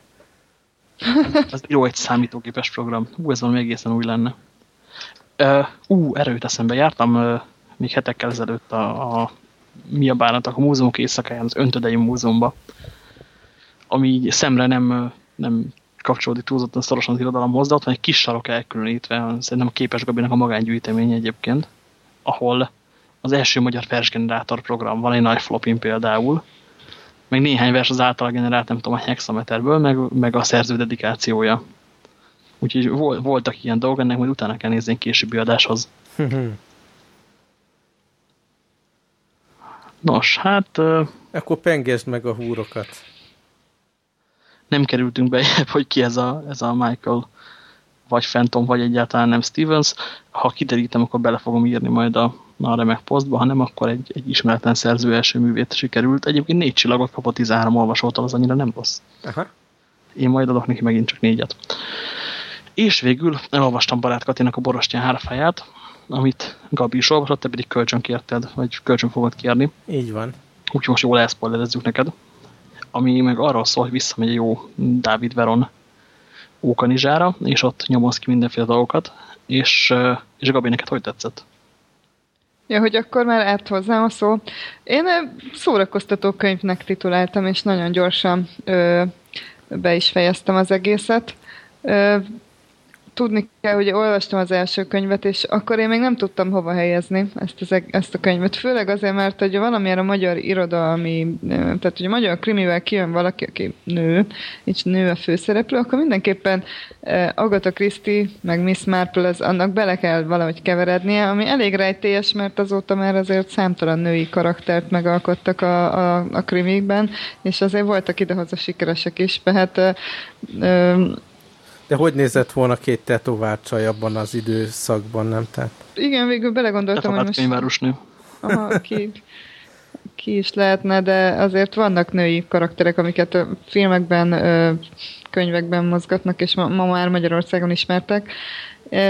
Az jó egy számítógépes program. Ú, ez valami egészen új lenne. Uh, ú, erőt eszembe. Jártam uh, még hetekkel ezelőtt a, a mi a bánatok a múzeumok éjszakáján, az Öntödei Múzeumban ami így szemre nem, nem kapcsolódik túlzottan szorosan az irodalomhoz, de ott van egy kis sarok elkülönítve, szerintem a Képes Gabinak a magángyűjtemény egyébként, ahol az első magyar versgenerátor program van egy nagy flopin például, meg néhány vers az által generált, nem tudom, a hexameterből, meg, meg a szerző dedikációja. Úgyhogy voltak ilyen dolgok, ennek majd utána kell nézni későbbi adáshoz. Nos, hát... Akkor pengesd meg a húrokat nem kerültünk be, hogy ki ez a, ez a Michael, vagy Fenton, vagy egyáltalán nem Stevens. Ha kiderítem, akkor bele fogom írni majd a, a remek posztba, ha nem, akkor egy, egy ismeretlen szerző első művét sikerült. Egyébként négy csillagot kapott 13 olvasótól, az annyira nem rossz. Aha. Én majd adok neki megint csak négyet. És végül elolvastam Barát Katinak a Borostyán hárfáját, amit Gabi is olvasott, te pedig kölcsön kérted, vagy kölcsön fogod kérni. Így van. Úgyhogy most jól elszpoilerezzük neked ami meg arról szól, hogy visszamegy jó Dávid Veron Ókanizsára, és ott nyomoz ki mindenféle dolgokat, és, és Gabi, neked hogy tetszett? Ja, hogy akkor már át hozzám a szó. Én szórakoztató könyvnek tituláltam, és nagyon gyorsan ö, be is fejeztem az egészet. Ö, tudni kell, hogy olvastam az első könyvet, és akkor én még nem tudtam hova helyezni ezt, az, ezt a könyvet. Főleg azért, mert hogy valamilyen a magyar irodalmi, tehát hogy a magyar krimivel kijön valaki, aki nő, és nő a főszereplő, akkor mindenképpen Agatha Christie, meg Miss Marple, az annak bele kell valahogy keverednie, ami elég rejtélyes, mert azóta már azért számtalan női karaktert megalkottak a, a, a krimikben, és azért voltak idehoza sikeresek is, tehát de hogy nézett volna két tetovált csaj abban az időszakban, nem? Tehát... Igen, végül belegondoltam, hogy most... Aha, ki, ki is lehetne, de azért vannak női karakterek, amiket filmekben, könyvekben mozgatnak, és ma, ma már Magyarországon ismertek.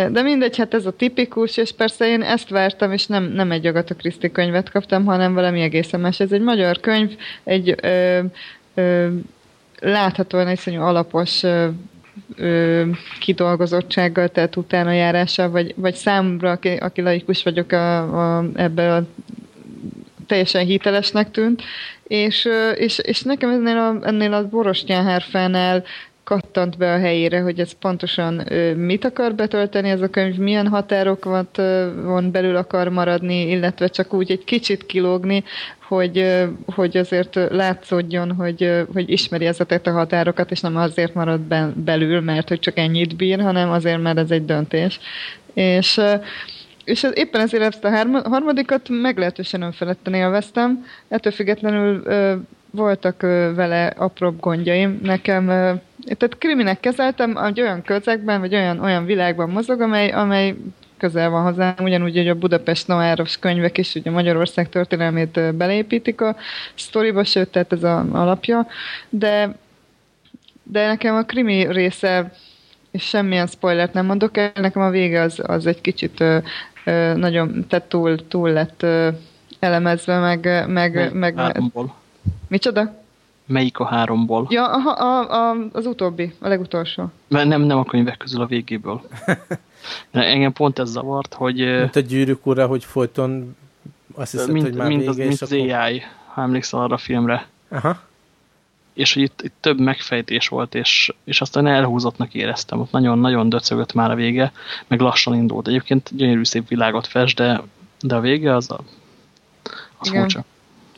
De mindegy, hát ez a tipikus, és persze én ezt vártam, és nem, nem egy Agatha Christie könyvet kaptam, hanem valami egészen más. Ez egy magyar könyv, egy ö, ö, láthatóan iszonyú alapos ö, ö, kidolgozottsággal, tehát utána járása, vagy, vagy számomra, aki, aki laikus vagyok a, a, ebben a teljesen hitelesnek tűnt, és, és, és nekem ennél a, ennél a Borostyán kattant be a helyére, hogy ez pontosan mit akar betölteni ez a könyv, milyen határokat von belül akar maradni, illetve csak úgy egy kicsit kilógni, hogy, hogy azért látszódjon, hogy, hogy ismeri ezeket a határokat, és nem azért marad be, belül, mert hogy csak ennyit bír, hanem azért, mert ez egy döntés. És és ez, éppen ezért ezt a harmadikat meglehetősen önfeledten élveztem. Ettől függetlenül voltak vele apróbb gondjaim. Nekem, tehát kriminek kezeltem, hogy olyan közegben, vagy olyan, olyan világban mozog, amely, amely közel van hozzám, ugyanúgy, hogy a Budapest Noáros könyvek is ugye Magyarország történelmét beleépítik a sztoriba, sőt, tehát ez a alapja, de, de nekem a krimi része és semmilyen spoilert nem mondok el, nekem a vége az, az egy kicsit ö, ö, nagyon, tehát túl, túl lett ö, elemezve, meg... meg, meg háromból. Micsoda? Melyik a háromból? Ja, a, a, a, az utóbbi, a legutolsó. Mert nem, nem a könyvek közül a végéből. Engem pont ez zavart, hogy... Mint a gyűrűk ura, hogy folyton azt hiszed, mint, hogy már mint vége, az, mint az akkor... AI, ha emlékszel arra a filmre. Aha. És hogy itt, itt több megfejtés volt, és, és aztán elhúzottnak éreztem. Ott nagyon-nagyon döcögött már a vége, meg lassan indult. Egyébként gyönyörű szép világot fest, de, de a vége az, a, az Igen. furcsa.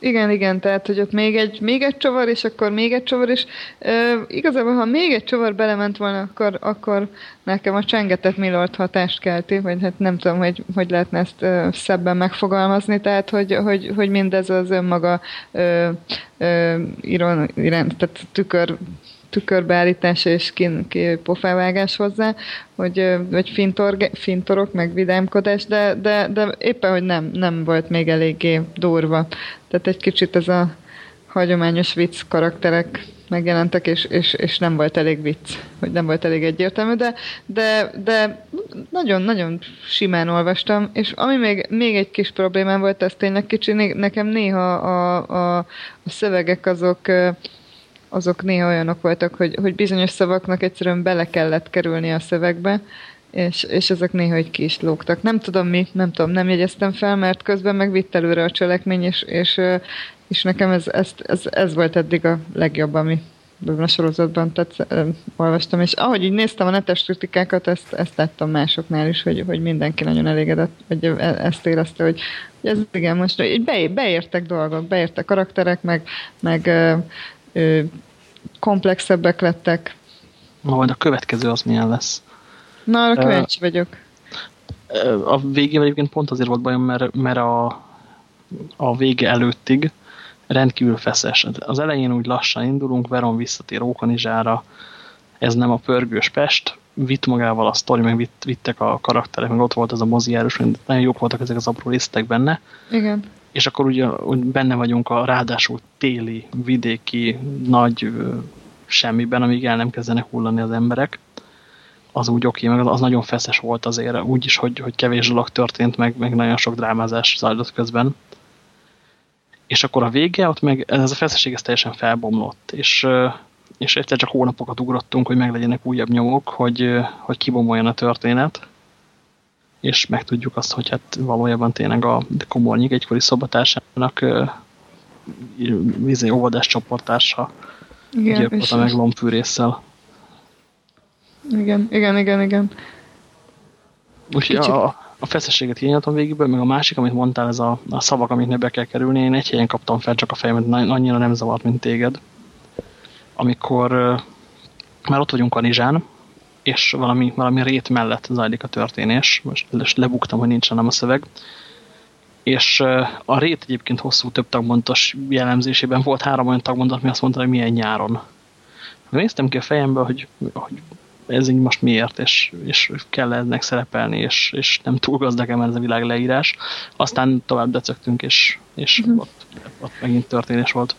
Igen, igen, tehát, hogy ott még egy, még egy csavar, és akkor még egy csavar, és e, igazából, ha még egy csavar belement volna, akkor, akkor nekem a csengetett Milord hatást kelti, vagy hát nem tudom, hogy, hogy lehetne ezt e, szebben megfogalmazni, tehát, hogy, hogy, hogy mindez az önmaga e, e, iron, iron, tehát tükör tükörbeállítás és kin, ki, pofávágás hozzá, hogy, vagy fintor, fintorok, meg vidámkodás, de, de, de éppen, hogy nem, nem volt még eléggé durva. Tehát egy kicsit ez a hagyományos vicc karakterek megjelentek, és, és, és nem volt elég vicc, hogy nem volt elég egyértelmű, de, de, de nagyon-nagyon simán olvastam, és ami még, még egy kis problémám volt, ez tényleg kicsi, nekem néha a, a, a szövegek azok azok néha olyanok voltak, hogy, hogy bizonyos szavaknak egyszerűen bele kellett kerülni a szövegbe, és, és ezek néha egy ki lógtak. Nem tudom mi, nem tudom, nem jegyeztem fel, mert közben meg vitt előre a cselekmény, és, és, és nekem ez, ez, ez, ez volt eddig a legjobb, ami a sorozatban tetsz, olvastam, és ahogy így néztem a netes kritikákat, ezt, ezt láttam másoknál is, hogy, hogy mindenki nagyon elégedett, vagy e, ezt érezte, hogy, hogy ez igen, most így be, beértek dolgok, beértek karakterek, meg, meg ö, komplexebbek lettek. Na, majd a következő az milyen lesz. Na, arra kíváncsi vagyok. A végén egyébként pont azért volt bajom, mert, mert a, a vége előttig rendkívül feszes. Az elején úgy lassan indulunk, Veron visszatér Ókanizsára, ez nem a pörgős Pest, vitt magával a sztori, meg vitt, vittek a karakterek, meg ott volt ez a moziárus, nagyon jók voltak ezek az apró részletek benne. Igen és akkor ugye úgy benne vagyunk a ráadásul téli, vidéki, nagy semmiben, amíg el nem kezdenek hullani az emberek. Az úgy oké, meg az nagyon feszes volt azért, úgy is, hogy, hogy kevés dolog történt, meg, meg nagyon sok drámázás zajlott közben. És akkor a vége, ott meg ez a feszesség ez teljesen felbomlott, és, és egyszer csak hónapokat ugrottunk, hogy meglegyenek újabb nyomok, hogy, hogy kibomoljon a történet és megtudjuk azt, hogy hát valójában tényleg a Komornyik egykori szobatársának vízi óvodás csoporttársa gyilkolta meg lombfűrészsel. Igen, igen, igen, igen. Úgyhogy a, a feszességet hiányoltam végéből, meg a másik, amit mondtál, ez a, a szavak, amit be kell kerülni, én egy helyen kaptam fel csak a fejemet, annyira nem zavart, mint téged. Amikor már ott vagyunk a Nizsán, és valami, valami rét mellett zajlik a történés. Most lebuktam, hogy nincs nem a szöveg. És a rét egyébként hosszú több tagmondatos jellemzésében volt három olyan tagmondat, ami azt mondta, hogy milyen nyáron. Néztem ki a fejembe, hogy, hogy ez így most miért, és, és kell ennek szerepelni, és, és nem túl gazdag ez a világ leírás. Aztán tovább decögtünk, és, és uh mhm. -huh. ott, ott megint történés volt.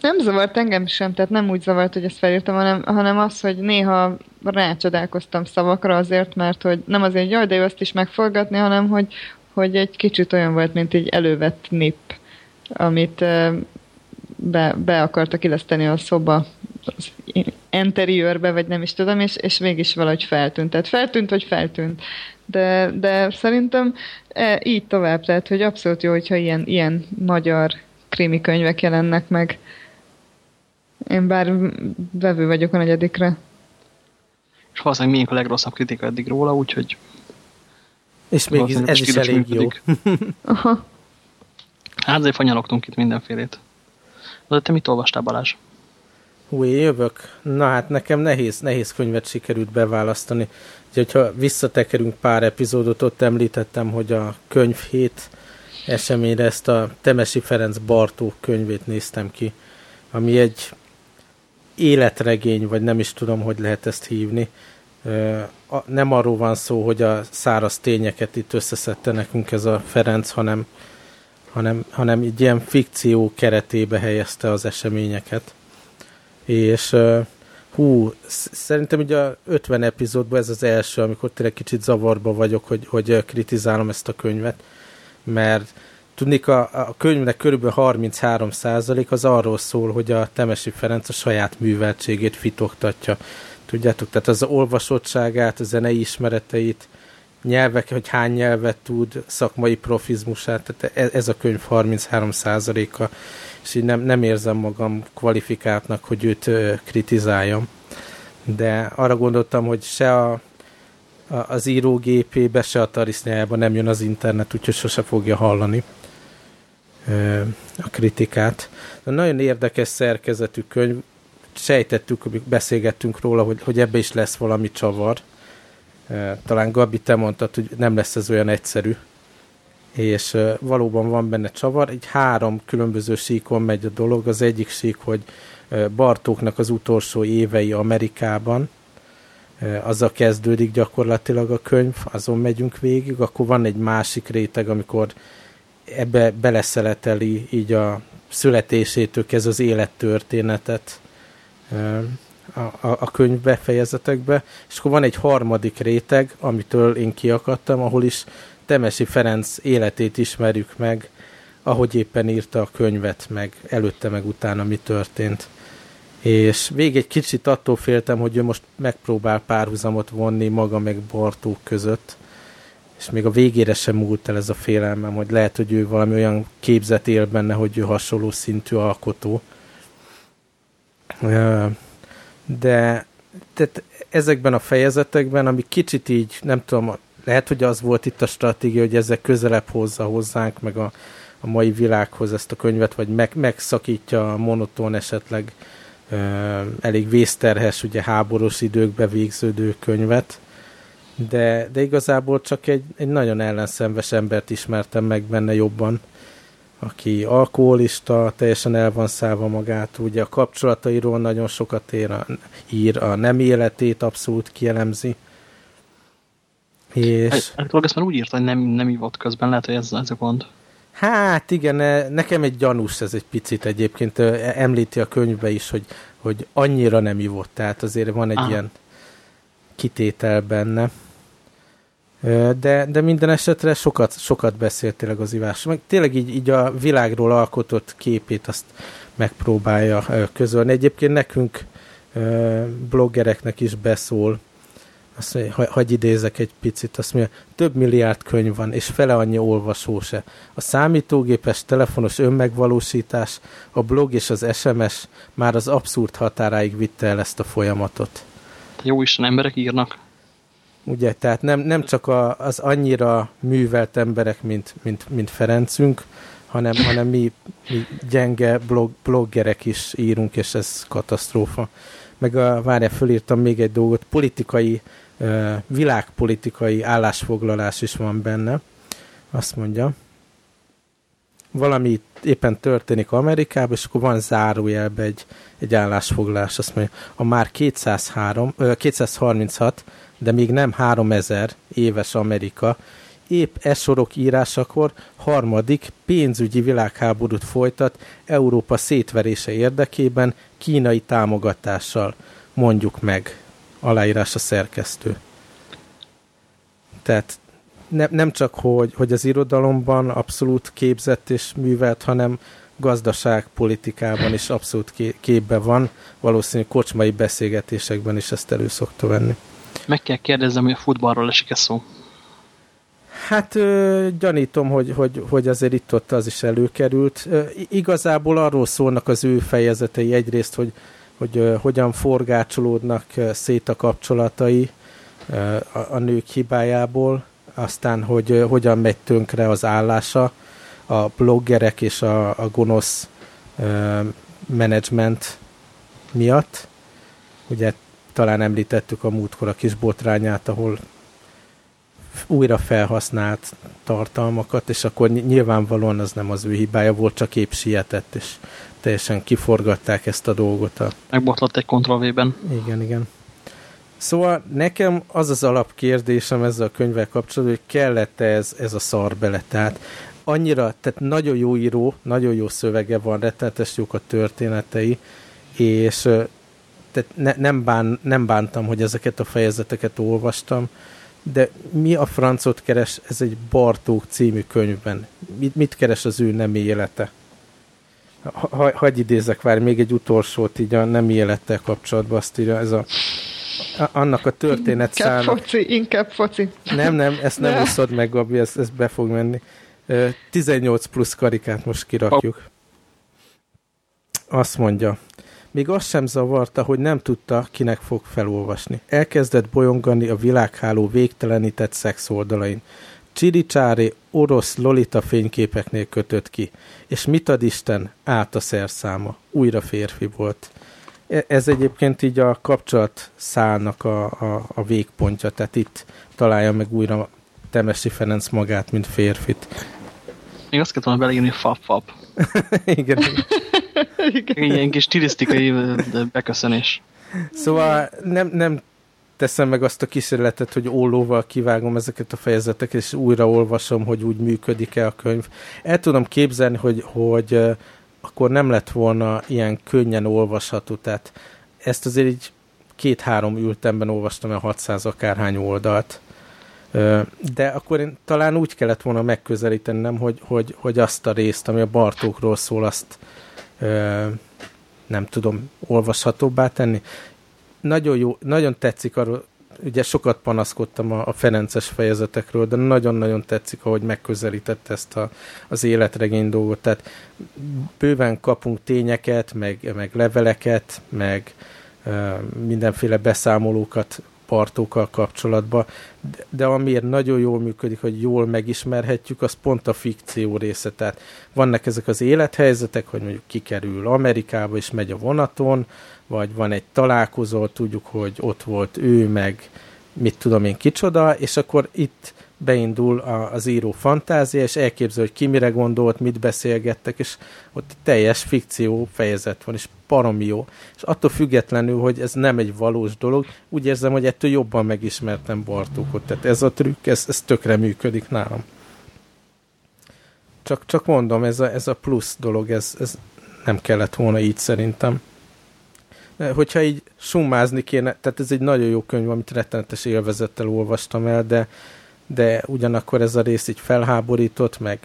Nem zavart engem sem, tehát nem úgy zavart, hogy ezt felírtam, hanem, hanem az, hogy néha rácsodálkoztam szavakra azért, mert hogy nem azért, jaj, de jó ezt is megforgatni, hanem hogy, hogy egy kicsit olyan volt, mint egy elővett nip, amit be, be akartak illeszteni a szoba az interiőrbe, vagy nem is tudom, és, és mégis valahogy feltűnt. Tehát feltűnt, vagy feltűnt. De, de szerintem e, így tovább, tehát hogy abszolút jó, hogyha ilyen, ilyen magyar krimi könyvek jelennek meg. Én bár vevő vagyok a negyedikre. És valószínűleg miénk a legrosszabb kritika eddig róla, úgyhogy és még ez, ez is elég jó. Aha. Hát azért fanyalogtunk itt mindenfélét. De te mit olvastál, Balázs? Hú, én jövök. Na hát nekem nehéz, nehéz könyvet sikerült beválasztani. Ugye, hogyha visszatekerünk pár epizódot, ott említettem, hogy a könyv hét eseményre ezt a Temesi Ferenc Bartók könyvét néztem ki, ami egy életregény, vagy nem is tudom, hogy lehet ezt hívni. Nem arról van szó, hogy a száraz tényeket itt összeszedte nekünk ez a Ferenc, hanem, hanem, hanem egy ilyen fikció keretébe helyezte az eseményeket. És hú, szerintem ugye a 50 epizódban ez az első, amikor tényleg kicsit zavarba vagyok, hogy, hogy kritizálom ezt a könyvet, mert tudnék a, a könyvnek körülbelül 33% az arról szól, hogy a Temesi Ferenc a saját műveltségét fitoktatja. Tudjátok, tehát az olvasottságát, a zenei ismereteit, nyelvek, hogy hány nyelvet tud, szakmai profizmusát, tehát ez, ez a könyv 33 a és így nem, nem érzem magam kvalifikáltnak, hogy őt kritizáljam. De arra gondoltam, hogy se a, a, az írógépébe, se a tarisznyájában nem jön az internet, úgyhogy sose fogja hallani a kritikát. De nagyon érdekes szerkezetű könyv, sejtettük, beszélgettünk róla, hogy, hogy ebbe is lesz valami csavar. Talán Gabi, te mondtad, hogy nem lesz ez olyan egyszerű, és valóban van benne csavar. Egy három különböző síkon megy a dolog. Az egyik sík, hogy Bartóknak az utolsó évei Amerikában, azzal kezdődik gyakorlatilag a könyv, azon megyünk végig, akkor van egy másik réteg, amikor ebbe beleszeleteli így a születésétől ez az élettörténetet a, a, a könyv befejezetekbe, és akkor van egy harmadik réteg, amitől én kiakadtam, ahol is Temesi Ferenc életét ismerjük meg, ahogy éppen írta a könyvet, meg előtte, meg utána mi történt. És végig egy kicsit attól féltem, hogy ő most megpróbál párhuzamot vonni maga meg Bartók között, és még a végére sem múlt el ez a félelmem, hogy lehet, hogy ő valami olyan képzet él benne, hogy ő hasonló szintű alkotó. De tehát ezekben a fejezetekben, ami kicsit így, nem tudom, lehet, hogy az volt itt a stratégia, hogy ezek közelebb hozza hozzánk, meg a, a mai világhoz ezt a könyvet, vagy meg, megszakítja a monoton esetleg elég vészterhes, ugye háborús időkbe végződő könyvet, de, de igazából csak egy, egy nagyon ellenszenves embert ismertem meg benne jobban, aki alkoholista, teljesen el van szállva magát, ugye a kapcsolatairól nagyon sokat ér, a, ír, a nem életét abszolút kielemzi, és... Állítólag ezt már úgy írta, hogy nem, nem ivott közben, lehet, hogy ez, ez a gond. Hát igen, e, nekem egy gyanús ez egy picit egyébként. Említi a könyvbe is, hogy, hogy annyira nem ivott, tehát azért van egy Aha. ilyen kitétel benne. De, de minden esetre sokat, sokat beszélt tényleg az ivás. Meg tényleg így, így a világról alkotott képét azt megpróbálja közölni. Egyébként nekünk bloggereknek is beszól, azt mondja, hagy idézek egy picit, azt mondja, több milliárd könyv van, és fele annyi olvasó se. A számítógépes, telefonos önmegvalósítás, a blog és az SMS már az abszurd határáig vitte el ezt a folyamatot. Jó Isten, emberek írnak. Ugye, tehát nem, nem csak a, az annyira művelt emberek, mint, mint, mint Ferencünk, hanem, hanem mi, mi gyenge blog, bloggerek is írunk, és ez katasztrófa. Meg a, várja, fölírtam még egy dolgot, politikai világpolitikai állásfoglalás is van benne. Azt mondja, valami éppen történik Amerikában, és akkor van zárójelbe egy, egy állásfoglalás. Azt mondja, a már 203, 236, de még nem 3000 éves Amerika épp e sorok írásakor harmadik pénzügyi világháborút folytat Európa szétverése érdekében kínai támogatással. Mondjuk meg aláírás a szerkesztő. Tehát ne, nem csak, hogy, hogy az irodalomban abszolút képzett és művelt, hanem gazdaság, politikában is abszolút képbe van, valószínű kocsmai beszélgetésekben is ezt elő szokta venni. Meg kell kérdezzem, hogy a futballról esik-e szó? Hát ö, gyanítom, hogy, hogy, hogy azért itt-ott az is előkerült. Ö, igazából arról szólnak az ő fejezetei egyrészt, hogy, hogy ö, hogyan forgácsolódnak szét a kapcsolatai a, a nők hibájából, aztán, hogy hogyan megy tönkre az állása a bloggerek és a, a gonosz ö, menedzsment miatt. Ugye talán említettük a múltkor a kis botrányát, ahol újra felhasznált tartalmakat, és akkor nyilvánvalóan az nem az ő hibája volt, csak épp sietett, és teljesen kiforgatták ezt a dolgot. A... Megbotlott egy Ctrl-V-ben. Igen, igen. Szóval nekem az az alapkérdésem ezzel a könyvvel kapcsolatban, hogy kellett -e ez, ez a szar bele. Tehát annyira, tehát nagyon jó író, nagyon jó szövege van, rettenetes jók a történetei, és tehát ne, nem, bán, nem bántam, hogy ezeket a fejezeteket olvastam, de mi a francot keres ez egy Bartók című könyvben? Mit, mit keres az ő nem élete? Ha, hagy idézek, várj, még egy utolsót így a nem élettel kapcsolatban azt írja, ez a annak a történet Inkább foci, inkább foci. Nem, nem, ezt nem úszod meg, Gabi, ez, ez be fog menni. 18 plusz karikát most kirakjuk. Azt mondja, még azt sem zavarta, hogy nem tudta, kinek fog felolvasni. Elkezdett bolyongani a világháló végtelenített szex oldalain. Csiricsári orosz Lolita fényképeknél kötött ki, és mit ad Isten, állt a szerszáma. Újra férfi volt. E, ez egyébként így a kapcsolat szálnak a, a, a végpontja, tehát itt találja meg újra Temesi Ferenc magát, mint férfit. Még azt kellett volna beleírni, fap-fap. igen. Igen. Ilyen kis stilisztikai beköszönés. Szóval nem, nem teszem meg azt a kísérletet, hogy ollóval kivágom ezeket a fejezeteket, és újra olvasom, hogy úgy működik-e a könyv. El tudom képzelni, hogy, hogy akkor nem lett volna ilyen könnyen olvasható, tehát ezt azért így két-három ültemben olvastam el 600 akárhány oldalt. De akkor én talán úgy kellett volna megközelítenem, hogy, hogy, hogy azt a részt, ami a Bartókról szól, azt nem tudom olvashatóbbá tenni. Nagyon jó, nagyon tetszik arról, ugye sokat panaszkodtam a, a Ferences fejezetekről, de nagyon-nagyon tetszik, ahogy megközelített ezt a, az életregény dolgot. Tehát bőven kapunk tényeket, meg, meg leveleket, meg uh, mindenféle beszámolókat partókkal kapcsolatban, de, de amiért nagyon jól működik, hogy jól megismerhetjük, az pont a fikció része. Tehát vannak ezek az élethelyzetek, hogy mondjuk kikerül Amerikába és megy a vonaton, vagy van egy találkozó, tudjuk, hogy ott volt ő, meg mit tudom én kicsoda, és akkor itt beindul a, az író fantázia, és elképzel, hogy ki mire gondolt, mit beszélgettek, és ott teljes fikció fejezet van, és paromi jó. És attól függetlenül, hogy ez nem egy valós dolog, úgy érzem, hogy ettől jobban megismertem Bartókot. Tehát ez a trükk, ez, ez tökre működik nálam. Csak, csak mondom, ez a, ez a plusz dolog, ez, ez nem kellett volna így szerintem. Hogyha így summázni kéne, tehát ez egy nagyon jó könyv, amit rettenetes élvezettel olvastam el, de, de ugyanakkor ez a rész így felháborított, meg,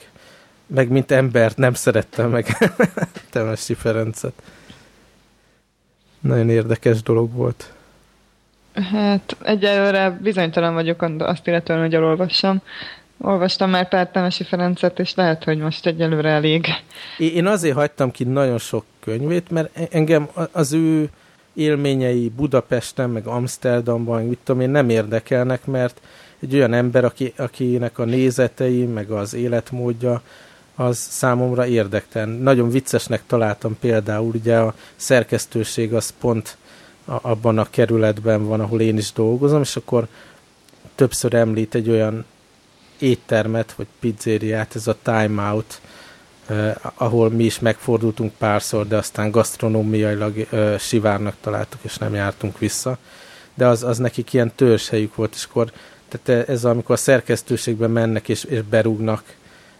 meg mint embert nem szerettem meg Temesi Ferencet. Nagyon érdekes dolog volt. Hát egyelőre bizonytalan vagyok azt illetően, hogy elolvassam. Olvastam már pár Temesi Ferencet, és lehet, hogy most egyelőre elég. Én azért hagytam ki nagyon sok könyvét, mert e- engem az ő élményei Budapesten, meg Amsterdamban, mit tudom én, nem érdekelnek, mert egy olyan ember, aki, akinek a nézetei, meg az életmódja, az számomra érdektelen. Nagyon viccesnek találtam például, ugye a szerkesztőség az pont abban a kerületben van, ahol én is dolgozom, és akkor többször említ egy olyan éttermet, vagy pizzériát, ez a Time Out, eh, ahol mi is megfordultunk párszor, de aztán gasztronómiailag eh, sivárnak találtuk, és nem jártunk vissza. De az, az nekik ilyen törzshelyük volt, és akkor tehát ez amikor a szerkesztőségben mennek és, és berúgnak,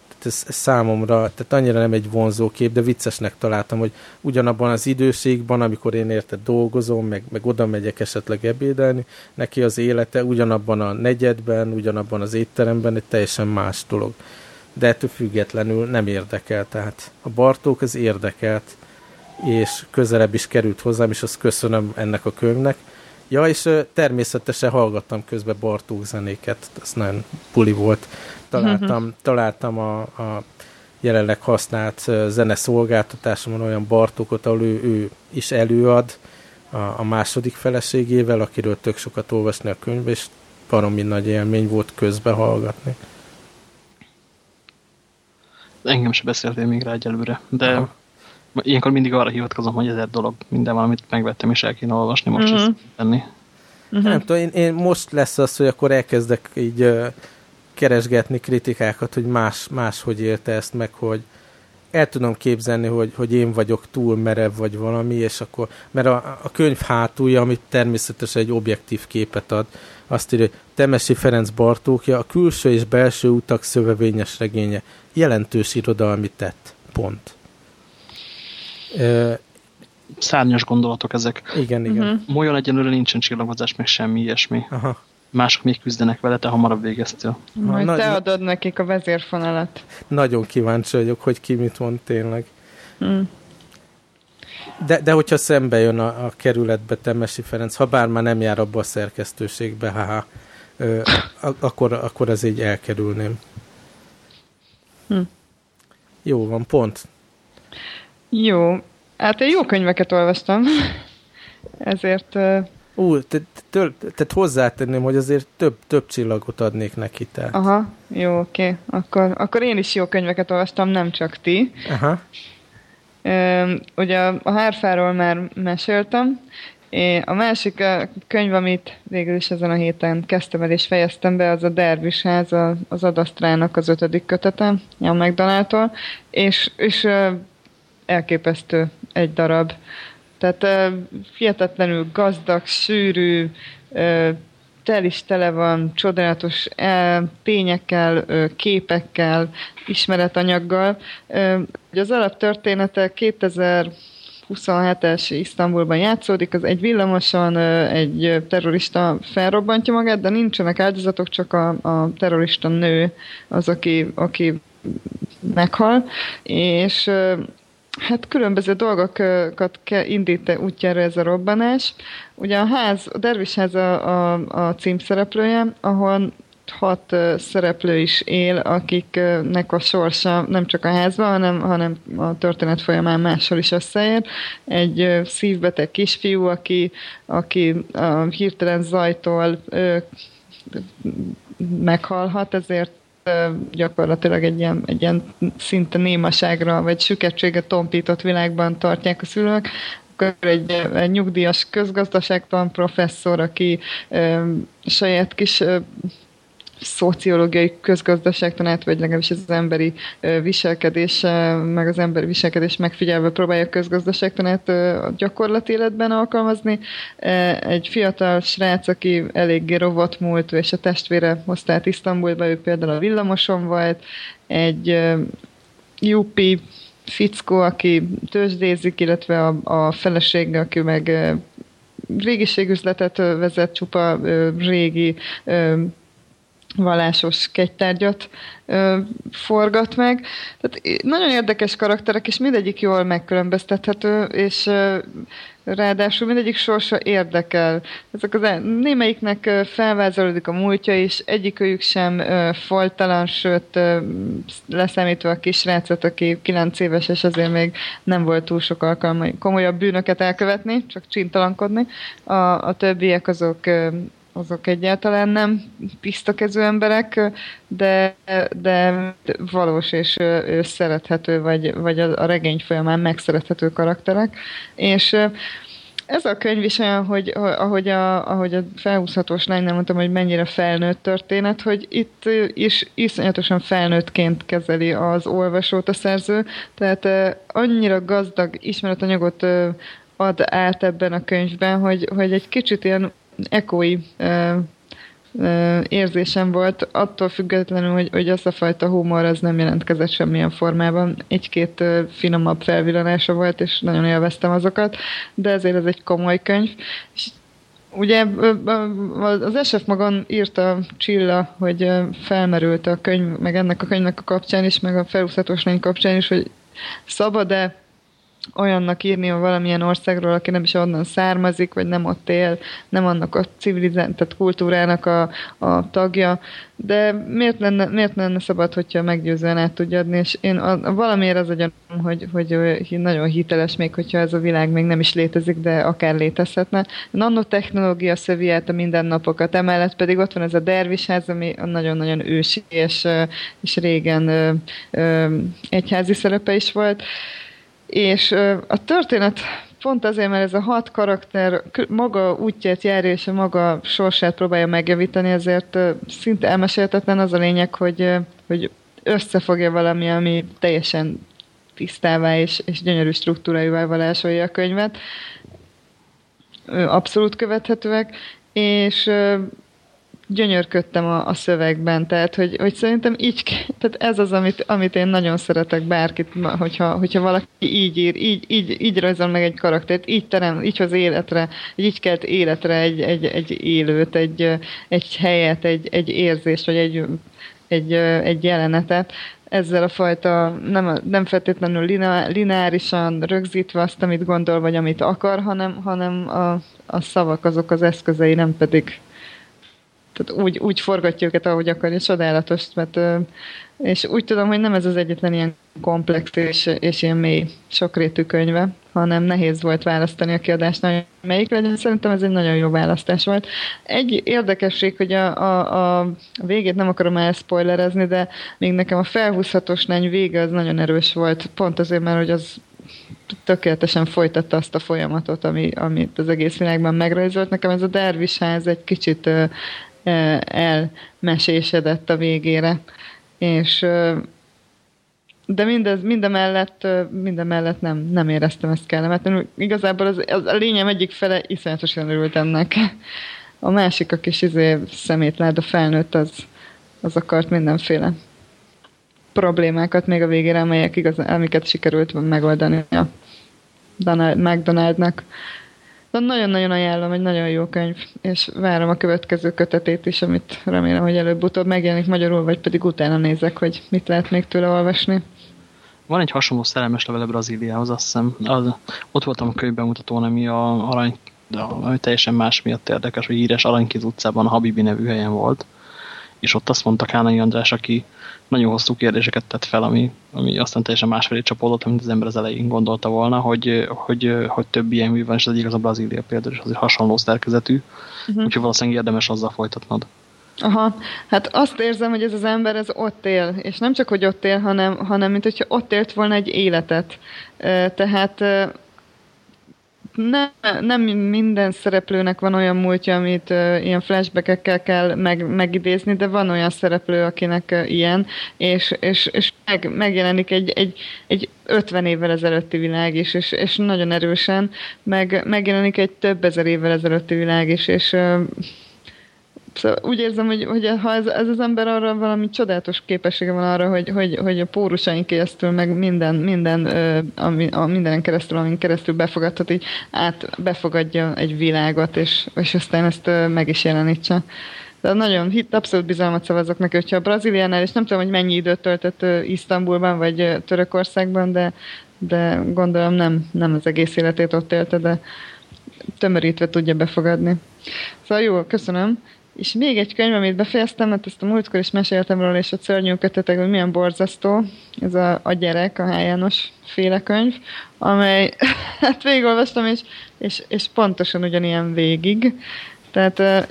tehát ez, számomra, tehát annyira nem egy vonzó kép, de viccesnek találtam, hogy ugyanabban az időségben, amikor én érted dolgozom, meg, meg oda megyek esetleg ebédelni, neki az élete ugyanabban a negyedben, ugyanabban az étteremben egy teljesen más dolog. De ettől függetlenül nem érdekel, tehát a Bartók az érdekelt, és közelebb is került hozzám, és azt köszönöm ennek a könyvnek. Ja, és természetesen hallgattam közben Bartók zenéket, ez nagyon puli volt. Találtam, uh-huh. találtam a, a jelenleg használt zene szolgáltatásomon olyan Bartókot, ahol ő, ő is előad a, a második feleségével, akiről tök sokat olvasni a könyvbe, és baromi nagy élmény volt közbe hallgatni. Engem se beszéltél még rá egyelőre, de Aha. ilyenkor mindig arra hivatkozom, hogy ezer dolog, minden valamit megvettem, és el kéne olvasni, most uh -huh. is tenni. Uh -huh. Nem tudom, én, én most lesz az, hogy akkor elkezdek így uh, keresgetni kritikákat, hogy más, más hogy érte ezt meg, hogy el tudom képzelni, hogy, hogy én vagyok túl merev vagy valami, és akkor, mert a, a könyv hátulja, amit természetesen egy objektív képet ad, azt írja, hogy Temesi Ferenc Bartókja, a külső és belső utak szövevényes regénye, jelentős irodalmi tett. Pont. Szárnyas gondolatok ezek. Igen, igen. Uh -huh. Molyon egyenlőre nincsen csillagozás, meg semmi ilyesmi. Aha mások még küzdenek vele, te hamarabb végeztél. Majd Na, te adod nekik a vezérfonalat. Nagyon kíváncsi vagyok, hogy ki mit mond tényleg. Hmm. De, de hogyha szembe jön a, a kerületbe Temesi Ferenc, ha bár már nem jár abba a szerkesztőségbe, haha, ö, akkor, akkor az így elkerülném. Hm. Jó van, pont. Jó. Hát én jó könyveket olvastam. Ezért Ú, tehát hozzátenném, hogy azért több, több csillagot adnék neki. Tehát. Aha, jó, oké. Akkor, akkor én is jó könyveket olvastam, nem csak ti. Aha. Ugye a Hárfáról már meséltem. A másik könyv, amit végül is ezen a héten kezdtem el és fejeztem be, az a Dervisház, az Adasztrának az ötödik kötete, Jan McDonaldtól, és, és elképesztő egy darab. Tehát hihetetlenül gazdag, sűrű, tel is tele van csodálatos tényekkel, képekkel, ismeretanyaggal. Az alaptörténete 2000 27-es Isztambulban játszódik, az egy villamoson egy terrorista felrobbantja magát, de nincsenek áldozatok, csak a, a terrorista nő az, aki, aki meghal, és Hát különböző dolgokat indít útjára ez a robbanás. Ugye a ház, a dervisház a, a, a címszereplője, ahol hat szereplő is él, akiknek a sorsa nem csak a házban, hanem, hanem a történet folyamán máshol is összeér. Egy szívbeteg kisfiú, aki, aki a hirtelen zajtól meghalhat, ezért gyakorlatilag egy ilyen, egy ilyen szinte némaságra vagy süketséget tompított világban tartják a szülők, akkor egy, egy nyugdíjas közgazdaságtan professzor, aki ö, saját kis ö, szociológiai közgazdaságtanát, vagy legalábbis az emberi viselkedés, meg az emberi viselkedés megfigyelve próbálja közgazdaságtanát a gyakorlati életben alkalmazni. Egy fiatal srác, aki eléggé rovat múlt, és a testvére hozta át Isztambulba, ő például a villamoson volt, egy Jupi fickó, aki tőzsdézik, illetve a, a felesége, aki meg régiségüzletet vezet, csupa régi vallásos kegytárgyat ö, forgat meg. Tehát nagyon érdekes karakterek, és mindegyik jól megkülönböztethető, és ö, ráadásul mindegyik sorsa érdekel. Ezek az némelyiknek felvázolódik a múltja is, egyikőjük sem ö, foltalan, sőt ö, leszámítva a kisrácot, aki 9 éves, és azért még nem volt túl sok alkalma komolyabb bűnöket elkövetni, csak csintalankodni. A, a többiek azok ö, azok egyáltalán nem tisztakező emberek, de, de valós és szerethető, vagy, vagy a regény folyamán megszerethető karakterek. És ez a könyv is olyan, hogy ahogy a, ahogy a felhúzhatós lány nem mondtam, hogy mennyire felnőtt történet, hogy itt is iszonyatosan felnőttként kezeli az olvasót a szerző, tehát annyira gazdag ismeretanyagot ad át ebben a könyvben, hogy, hogy egy kicsit ilyen ekói érzésem volt, attól függetlenül, hogy, hogy az a fajta humor az nem jelentkezett semmilyen formában. Egy-két finomabb felvillanása volt, és nagyon élveztem azokat, de ezért ez egy komoly könyv. És Ugye az SF magon írta Csilla, hogy felmerült a könyv, meg ennek a könyvnek a kapcsán is, meg a felúszhatós lény kapcsán is, hogy szabad-e olyannak írni a valamilyen országról, aki nem is onnan származik, vagy nem ott él, nem annak a civilizált, kultúrának a, a tagja, de miért lenne, miért lenne szabad, hogyha meggyőzően át tudja adni, és én a, a valamiért az a gyanom, hogy, hogy nagyon hiteles, még hogyha ez a világ még nem is létezik, de akár létezhetne. Nanotechnológia szövi át a mindennapokat, emellett pedig ott van ez a dervisház, ami nagyon-nagyon ősi, és, és régen egyházi szerepe is volt, és a történet pont azért, mert ez a hat karakter maga útját járja, és a maga sorsát próbálja megjavítani, ezért szinte elmeséltetlen az a lényeg, hogy, hogy összefogja valami, ami teljesen tisztává és, és gyönyörű struktúrájúvá valásolja a könyvet. Abszolút követhetőek, és gyönyörködtem a, a szövegben, tehát hogy, hogy szerintem így, tehát ez az, amit, amit én nagyon szeretek bárkit, hogyha, hogyha valaki így ír, így, így, így rajzol meg egy karaktert, így terem, így hoz életre, így kelt életre egy, egy, egy élőt, egy, egy helyet, egy, egy érzést, vagy egy, egy, egy jelenetet, ezzel a fajta, nem, nem feltétlenül lineárisan rögzítve azt, amit gondol, vagy amit akar, hanem, hanem a, a szavak azok az eszközei, nem pedig tehát úgy, úgy forgatja őket, ahogy akarja, csodálatos, mert és úgy tudom, hogy nem ez az egyetlen ilyen komplex és, és ilyen mély sokrétű könyve, hanem nehéz volt választani a kiadásnál, melyik legyen. Szerintem ez egy nagyon jó választás volt. Egy érdekesség, hogy a, a, a végét nem akarom elspoilerezni, de még nekem a felhúzhatós lány vége az nagyon erős volt, pont azért, mert hogy az tökéletesen folytatta azt a folyamatot, ami, amit az egész világban megrajzolt. Nekem ez a dervisház egy kicsit elmesésedett a végére. És de mindez, mindemellett, mindemellett nem, nem éreztem ezt kellemetlenül. Igazából az, az, a lényem egyik fele iszonyatosan örült ennek. A másik, a kis izé, szemétláda felnőtt, az, az akart mindenféle problémákat még a végére, amelyek igaz, amiket sikerült megoldani a McDonaldnak. De nagyon-nagyon ajánlom, egy nagyon jó könyv, és várom a következő kötetét is, amit remélem, hogy előbb-utóbb megjelenik magyarul, vagy pedig utána nézek, hogy mit lehet még tőle olvasni. Van egy hasonló szerelmes levele Brazíliához, azt hiszem. Az, ott voltam a könyvbemutatón, ami a arany, ami teljesen más miatt érdekes, hogy híres Aranykéz utcában a Habibi nevű helyen volt. És ott azt mondta Kánai András, aki nagyon hosszú kérdéseket tett fel, ami, ami aztán teljesen másfelé csapódott, mint az ember az elején gondolta volna, hogy, hogy, hogy több ilyen mű van, és az egyik az a Brazília például, és azért hasonló szerkezetű, uh mhm. -huh. úgyhogy valószínűleg érdemes azzal folytatnod. Aha, hát azt érzem, hogy ez az ember ez ott él, és nem csak, hogy ott él, hanem, hanem mint hogyha ott élt volna egy életet. Tehát nem, nem minden szereplőnek van olyan múltja, amit uh, ilyen flashbackekkel kell meg, megidézni, de van olyan szereplő, akinek uh, ilyen, és, és, és meg, megjelenik egy, egy, egy 50 évvel ezelőtti világ is, és, és nagyon erősen, meg megjelenik egy több ezer évvel ezelőtti világ is, és uh, Szóval úgy érzem, hogy, hogy ha ez, ez az ember arra valami csodálatos képessége van arra, hogy, hogy, hogy a pórusain keresztül, meg minden, minden, ami, a mindenen keresztül, amin keresztül befogadhat, így át befogadja egy világot, és, és aztán ezt meg is jelenítse. De nagyon hit, abszolút bizalmat szavazok neki, hogyha a Brazíliánál, és nem tudom, hogy mennyi időt töltött Isztambulban, vagy Törökországban, de, de gondolom nem, nem az egész életét ott élte, de tömörítve tudja befogadni. Szóval jó, köszönöm. És még egy könyv, amit befejeztem, mert ezt a múltkor is meséltem róla, és a szörnyű kötetek, hogy milyen borzasztó, ez a, a gyerek, a Hájános féle könyv, amely, hát végigolvastam, és, és, és pontosan ugyanilyen végig. Tehát uh,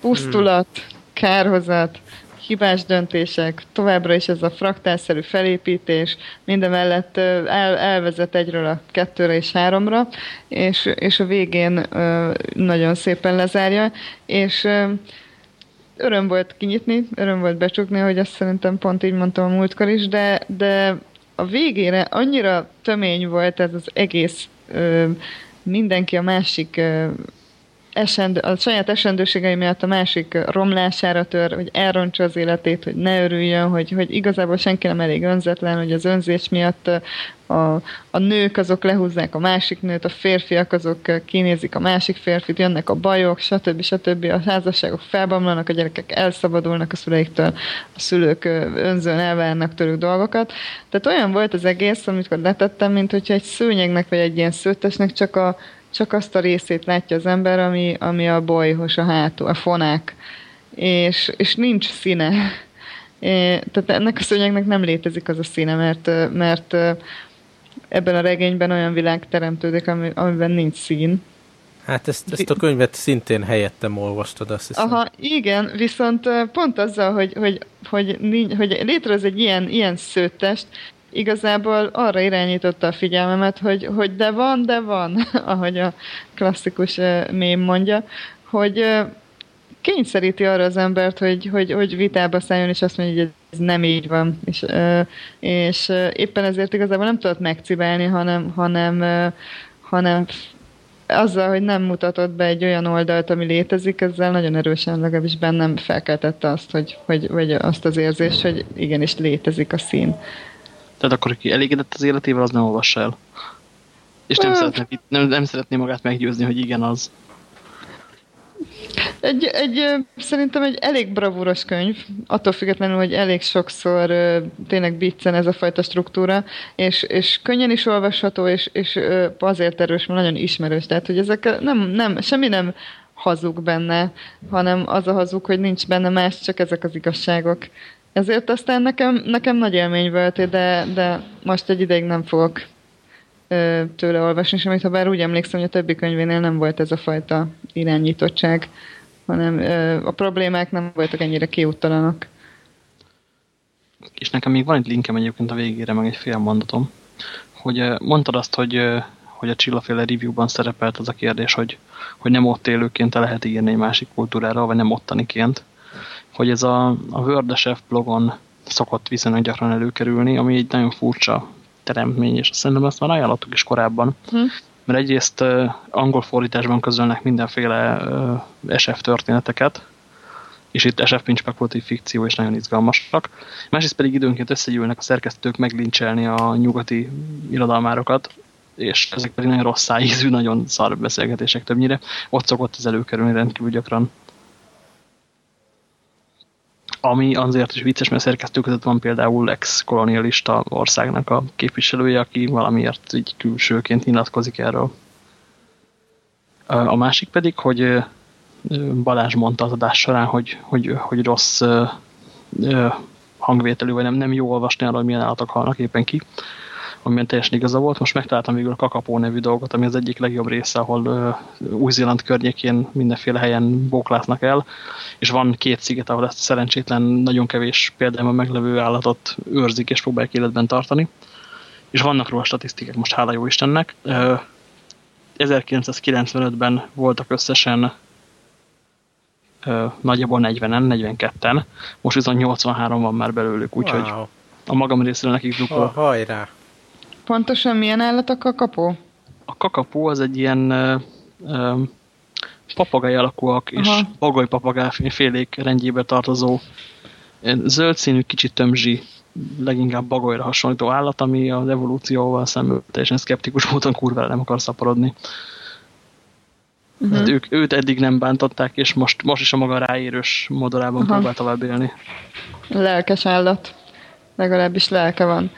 pusztulat, kárhozat, hibás döntések, továbbra is ez a fraktálszerű felépítés, minden mellett el, elvezet egyről a kettőre és háromra, és, és a végén nagyon szépen lezárja, és öröm volt kinyitni, öröm volt becsukni, hogy azt szerintem pont így mondtam a múltkor is, de, de a végére annyira tömény volt ez az egész mindenki a másik esendő, a saját esendőségei miatt a másik romlására tör, hogy elrontsa az életét, hogy ne örüljön, hogy, hogy igazából senki nem elég önzetlen, hogy az önzés miatt a, a nők azok lehúzzák a másik nőt, a férfiak azok kinézik a másik férfit, jönnek a bajok, stb. stb. A házasságok felbomlanak, a gyerekek elszabadulnak a szüleiktől, a szülők önzőn elvárnak tőlük dolgokat. Tehát olyan volt az egész, amikor letettem, mint hogyha egy szőnyegnek vagy egy ilyen szőttesnek csak a csak azt a részét látja az ember, ami, ami a bolyhos, a hátul, a fonák, és, és nincs színe. É, tehát ennek a szőnyegnek nem létezik az a színe, mert, mert ebben a regényben olyan világ teremtődik, ami, amiben nincs szín. Hát ezt, ezt a könyvet szintén helyettem olvastad, azt hiszem. Aha, igen, viszont pont azzal, hogy, hogy, hogy, hogy, létrehoz egy ilyen, ilyen szőttest, igazából arra irányította a figyelmemet, hogy, hogy de van, de van, ahogy a klasszikus mém mondja, hogy kényszeríti arra az embert, hogy, hogy, hogy vitába szálljon, és azt mondja, hogy ez nem így van. És, és éppen ezért igazából nem tudott megcibálni, hanem, hanem, hanem azzal, hogy nem mutatott be egy olyan oldalt, ami létezik, ezzel nagyon erősen legalábbis bennem felkeltette azt, hogy, hogy, vagy azt az érzést, hogy igenis létezik a szín. Tehát akkor, aki elégedett az életével, az nem olvassa el. És nem, szeretne, nem, nem szeretné magát meggyőzni, hogy igen, az. Egy, egy, szerintem egy elég bravúros könyv, attól függetlenül, hogy elég sokszor tényleg biccen ez a fajta struktúra, és, és könnyen is olvasható, és, és azért erős, mert nagyon ismerős. Tehát, hogy ezek nem, nem, semmi nem hazug benne, hanem az a hazug, hogy nincs benne más, csak ezek az igazságok. Ezért aztán nekem, nekem nagy élmény volt, de, de most egy ideig nem fogok ö, tőle olvasni semmit, ha bár úgy emlékszem, hogy a többi könyvénél nem volt ez a fajta irányítottság, hanem ö, a problémák nem voltak ennyire kiúttalanok. És nekem még van egy linkem egyébként a végére, meg egy fél mondatom, hogy mondtad azt, hogy, hogy a Csillaféle review-ban szerepelt az a kérdés, hogy, hogy nem ott élőként lehet írni egy másik kultúrára, vagy nem ottaniként hogy ez a, a WordChef blogon szokott viszonylag gyakran előkerülni, ami egy nagyon furcsa teremtmény, és szerintem ezt már ajánlottuk is korábban. Hm. Mert egyrészt uh, angol fordításban közölnek mindenféle uh, SF történeteket, és itt SF mint spekulatív fikció és nagyon izgalmasak. Másrészt pedig időnként összegyűlnek a szerkesztők meglincselni a nyugati irodalmárokat, és ezek pedig nagyon rossz szájízű, nagyon szar beszélgetések többnyire. Ott szokott ez előkerülni rendkívül gyakran ami azért is vicces, mert szerkesztő között van például ex-kolonialista országnak a képviselője, aki valamiért így külsőként nyilatkozik erről. A másik pedig, hogy Balázs mondta az adás során, hogy, hogy, hogy rossz hangvételű, vagy nem, nem jó olvasni arra, hogy milyen állatok halnak éppen ki amiben teljesen igaza volt. Most megtaláltam végül a Kakapó nevű dolgot, ami az egyik legjobb része, ahol uh, Új-Zéland környékén mindenféle helyen bóklásznak el, és van két sziget, ahol ezt szerencsétlen, nagyon kevés példában meglevő állatot őrzik és próbálják életben tartani. És vannak róla statisztikák, most hála jó Istennek. Uh, 1995-ben voltak összesen nagyjából 40-en, 42-en, most viszont 83 van már belőlük, úgyhogy wow. a magam részéről nekik dupla. Ha, hajrá! Pontosan milyen állat a kakapó? A kakapó az egy ilyen uh, uh, papagáj alakúak és bagoly papagáj félék rendjébe tartozó zöld színű, kicsit tömzsi, leginkább bagolyra hasonlító állat, ami az evolúcióval szemben teljesen szkeptikus módon kurvára nem akar szaporodni. Uh -huh. ők, őt eddig nem bántották, és most, most is a maga ráérős modorában -huh. próbál tovább élni. Lelkes állat. Legalábbis lelke van.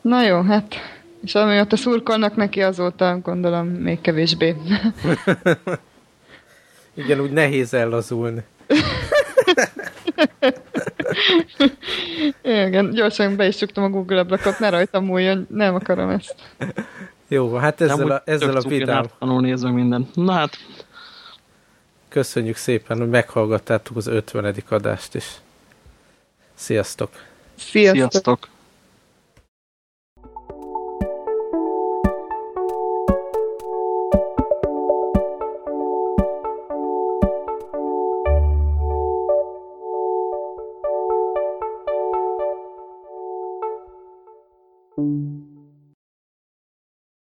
Na jó, hát és amióta szurkolnak neki, azóta gondolom még kevésbé. Igen, úgy nehéz ellazulni. Igen, gyorsan be is csuktam a Google ablakot, ne rajtam múljon, nem akarom ezt. Jó, hát ezzel a, ezzel a videó... nézzük minden. Na hát. Köszönjük szépen, hogy meghallgattátok az 50. adást is. Sziasztok! Sziasztok! Sziasztok.